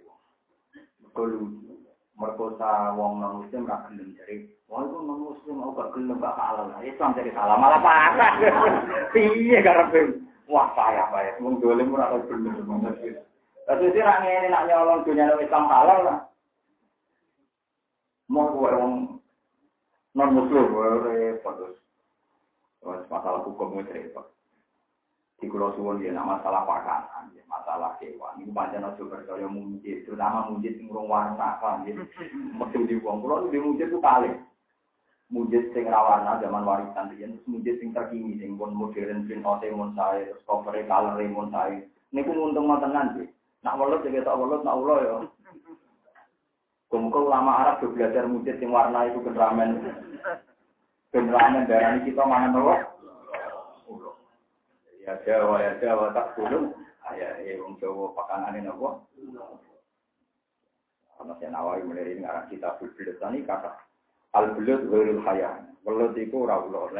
wong. Mergo lucu merkosa wong non muslim ra gelem dari wong non muslim gak gelem gak halal Islam jadi salah malah parah. <laughs> Piye karepe wah payah payah wong dolim ora tau bener Tapi sih ra ngene nak nyolong dunia Islam halal lah mau wong non muslim repot terus masalah hukum itu repot di Pulau Suwon ya masalah pakanan, ya, masalah hewan. Ini panjang aja percaya mujid, terutama mujid yang ngurung warna, kan? Ya. Mesti di uang Pulau di mujid itu kali. Mujid sing rawarna zaman warisan dia, terus mujid sing terkini, sing pun modern, print out mon saya, terus cover color mon saya. Ini pun untung tenan sih. Nak welut ya tak welut, nak ulo ya. Kemudian ulama Arab juga belajar mujid sing warna itu generamen. <laughs> Generamen darah kita mana tahu? Ya Jawa, ya Jawa tak sulung. Ya, ya, wong Jawa pakanan ini apa? Karena saya nawari mulai ngarang kita belut tani kata al belut ghairul haya. Belut itu ora ulo.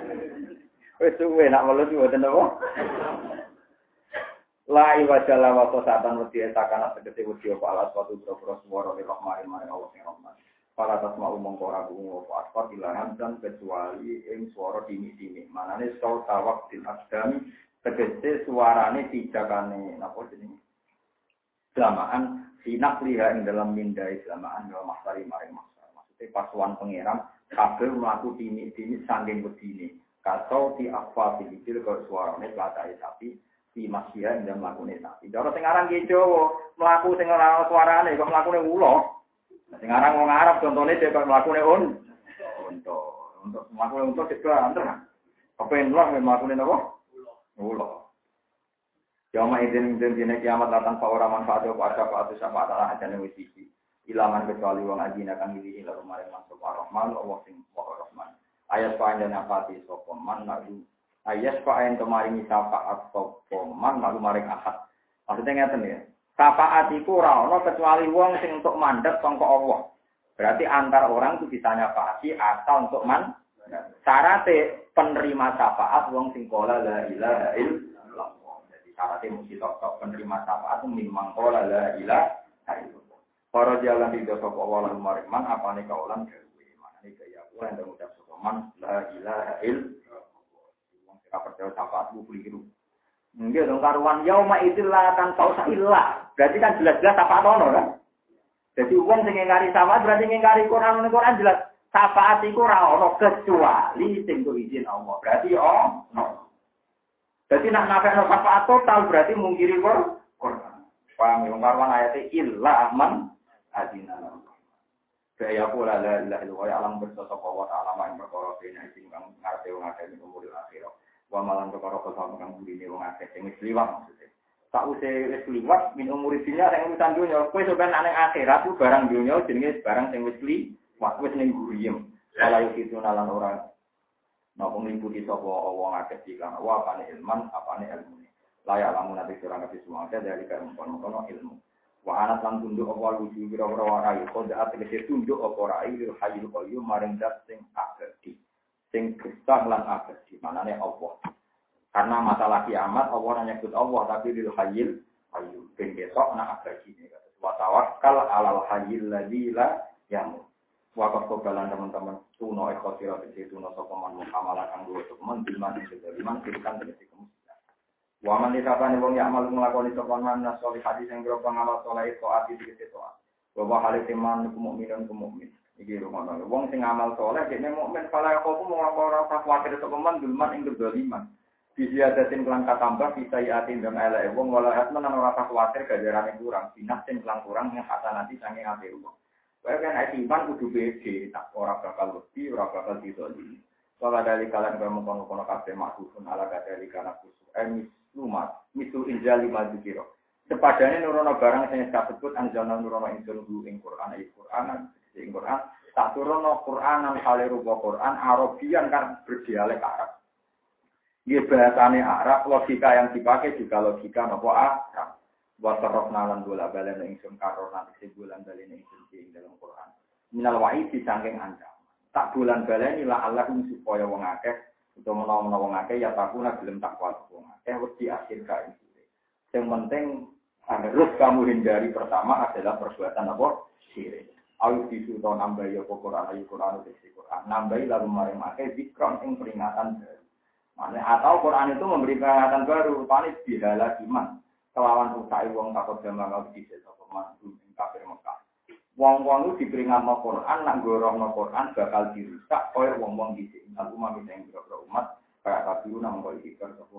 <laughs> Wis suwe nak belut itu mboten apa? Lai wajala wa satan wedi etakan tegese wedi apa alas suatu boro-boro swara li rahmani maring Allah sing rahmat. Para tasma umum ora bungu apa asfar ilahan dan kecuali ing swara dini-dini. Manane saut tawak din asdami tegese suarane pijakane napa jenenge? Selamaan sinak liha ing dalam mindai selamaan dalam masari maring masar. Maksudnya pasuan pangeran kabel mlaku dini-dini sanding wedine. Kacau di akwa filikil ke suarane pelatai sapi di masya ing dalam mlakune sapi. Cara sing aran ki Jawa, mlaku sing suarane kok ulo. Sing aran wong Arab contone dhek kok mlakune un. Untuk untuk mlakune untuk juga antar. Kepen lah mlakune napa? Ulo. Yama izin izin dina kiamat datang pak orang manfaat apa ada apa itu sama adalah aja nih wisi. Ilaman kecuali wong aji akan ilah rumah yang masuk rahman Allah sing rahman. Ayat panjang apa di sokoman lalu ayat yang kemarin syafaat sokoman lalu maring ahad. Maksudnya ngeten ya. Syafaat itu ora kecuali wong sing untuk mandek sangka Allah. Berarti antar orang itu bisa nyafaati atau untuk man. Syaratnya penerima syafaat wong sing kola la ilaha illallah. Jadi syaratnya mesti tok penerima syafaat memang kola la ilaha illallah. Para jalan di dosa Allah lalu mariman apa nih kaulan gawe. Mana nih gaya aku yang mengucap sokoman la ilaha illallah. Wong sing percaya syafaat bu keliru. Enggak dong karuan yauma idilah kan tau ilah. Berarti kan jelas-jelas syafaat ono kan. Jadi uang sing ngingkari syafaat berarti ngingkari Quran Quran jelas syafaat iku ora ana kecuali sing izin Allah. Berarti oh no. Jadi nak nafek syafaat total berarti mungkiri korban. Paham ya? Karwan ayatnya illa aman adina Kaya pula la ilaha illallah alam bersosok wa ta'ala yang perkara kene sing kang ngarepe wong akeh ing umur akhir. Wa malan perkara kok kang burine wong akeh sing wis liwat maksudnya. Usah wis liwat min umur dunya sing urusan dunya. Kowe sampeyan nang akhirat ku barang dunya jenenge barang sing wis liwat wis ning guriem. Kala itu nalan ora Napa nglimputi sapa wong akeh dikang wa apane ilman apane ilmu. Layak lamun nanti surang kasih semua dari kan mengkono ilmu. Wa anat lan tunduk apa wuju pira-pira warai kok dak tegese tunduk apa rai lil hayyul qayyum maring dat sing abadi. Sing gesah lan abadi. Manane Allah. Karena masalah kiamat Allah hanya nyebut Allah tapi lil hayyul qayyum. Ben besok nak abadi ini kata. Wa tawakkal alal hayyil ladzi la yamut. Wakaf kobalan teman-teman tuno ekosira tegese tuno sapa man muamalah kang dua teman diman sing diman kirikan tegese kemus. Waman disabani wong ya amal nglakoni sapa man nasoli hadis sing kira pengamal saleh to ati dikete to. Bahwa hal iman ku mukminun ku mukmin. Iki rumono. Wong sing amal saleh dene mukmin kala aku mau ora usah kuwatir sapa man dulman ing kedoliman. Bisi adatin kelan katambah bisa yatin dan elek wong wala hatman ora usah kuwatir gajarane kurang. Binas sing kelan kurang yang kata nanti sange ate wong. Kaya kan ati iman kudu beda, tak ora bakal wedi, ora bakal didolimi. Soalnya dari kalian kamu kono-kono kabeh maksudun ala kadali kana kusu. Emis lumat misul injal lima dikiro sepadane nurono barang sing disebut anjalna nurono insun ing Quran ayat Quran ing Quran tak turono Quran nang kale rupa Quran Arabian kan berdialek Arab Dia bahasane Arab, logika yang dipakai juga logika nopo Arab. Wasarok nalan bola balen ingsun karo nanti bulan balen ingsun ing dalam Quran. Minal wa'i disangking anda. Tak bulan balen ila Allah supaya wong akeh untuk menawa wong akeh ya takuna gelem takwa wong akeh wis diakhirkan itu. Yang penting harus kamu hindari pertama adalah perbuatan apa? Syirik. Ayo disuruh nambah ya Quran ayo Quran itu Quran. Nambah lalu maring make zikron ing peringatan baru. Mana atau Quran itu memberi peringatan baru, panis bihala iman. Kelawan usai wong takut jamaah kau di desa pemandu kafir Mekah. Wong-wong itu diperingatno Quran, nak no Quran bakal dirusak koyo wong-wong di sini. Aku mami sing boro umat kayak tapi nang kok iki kan sapa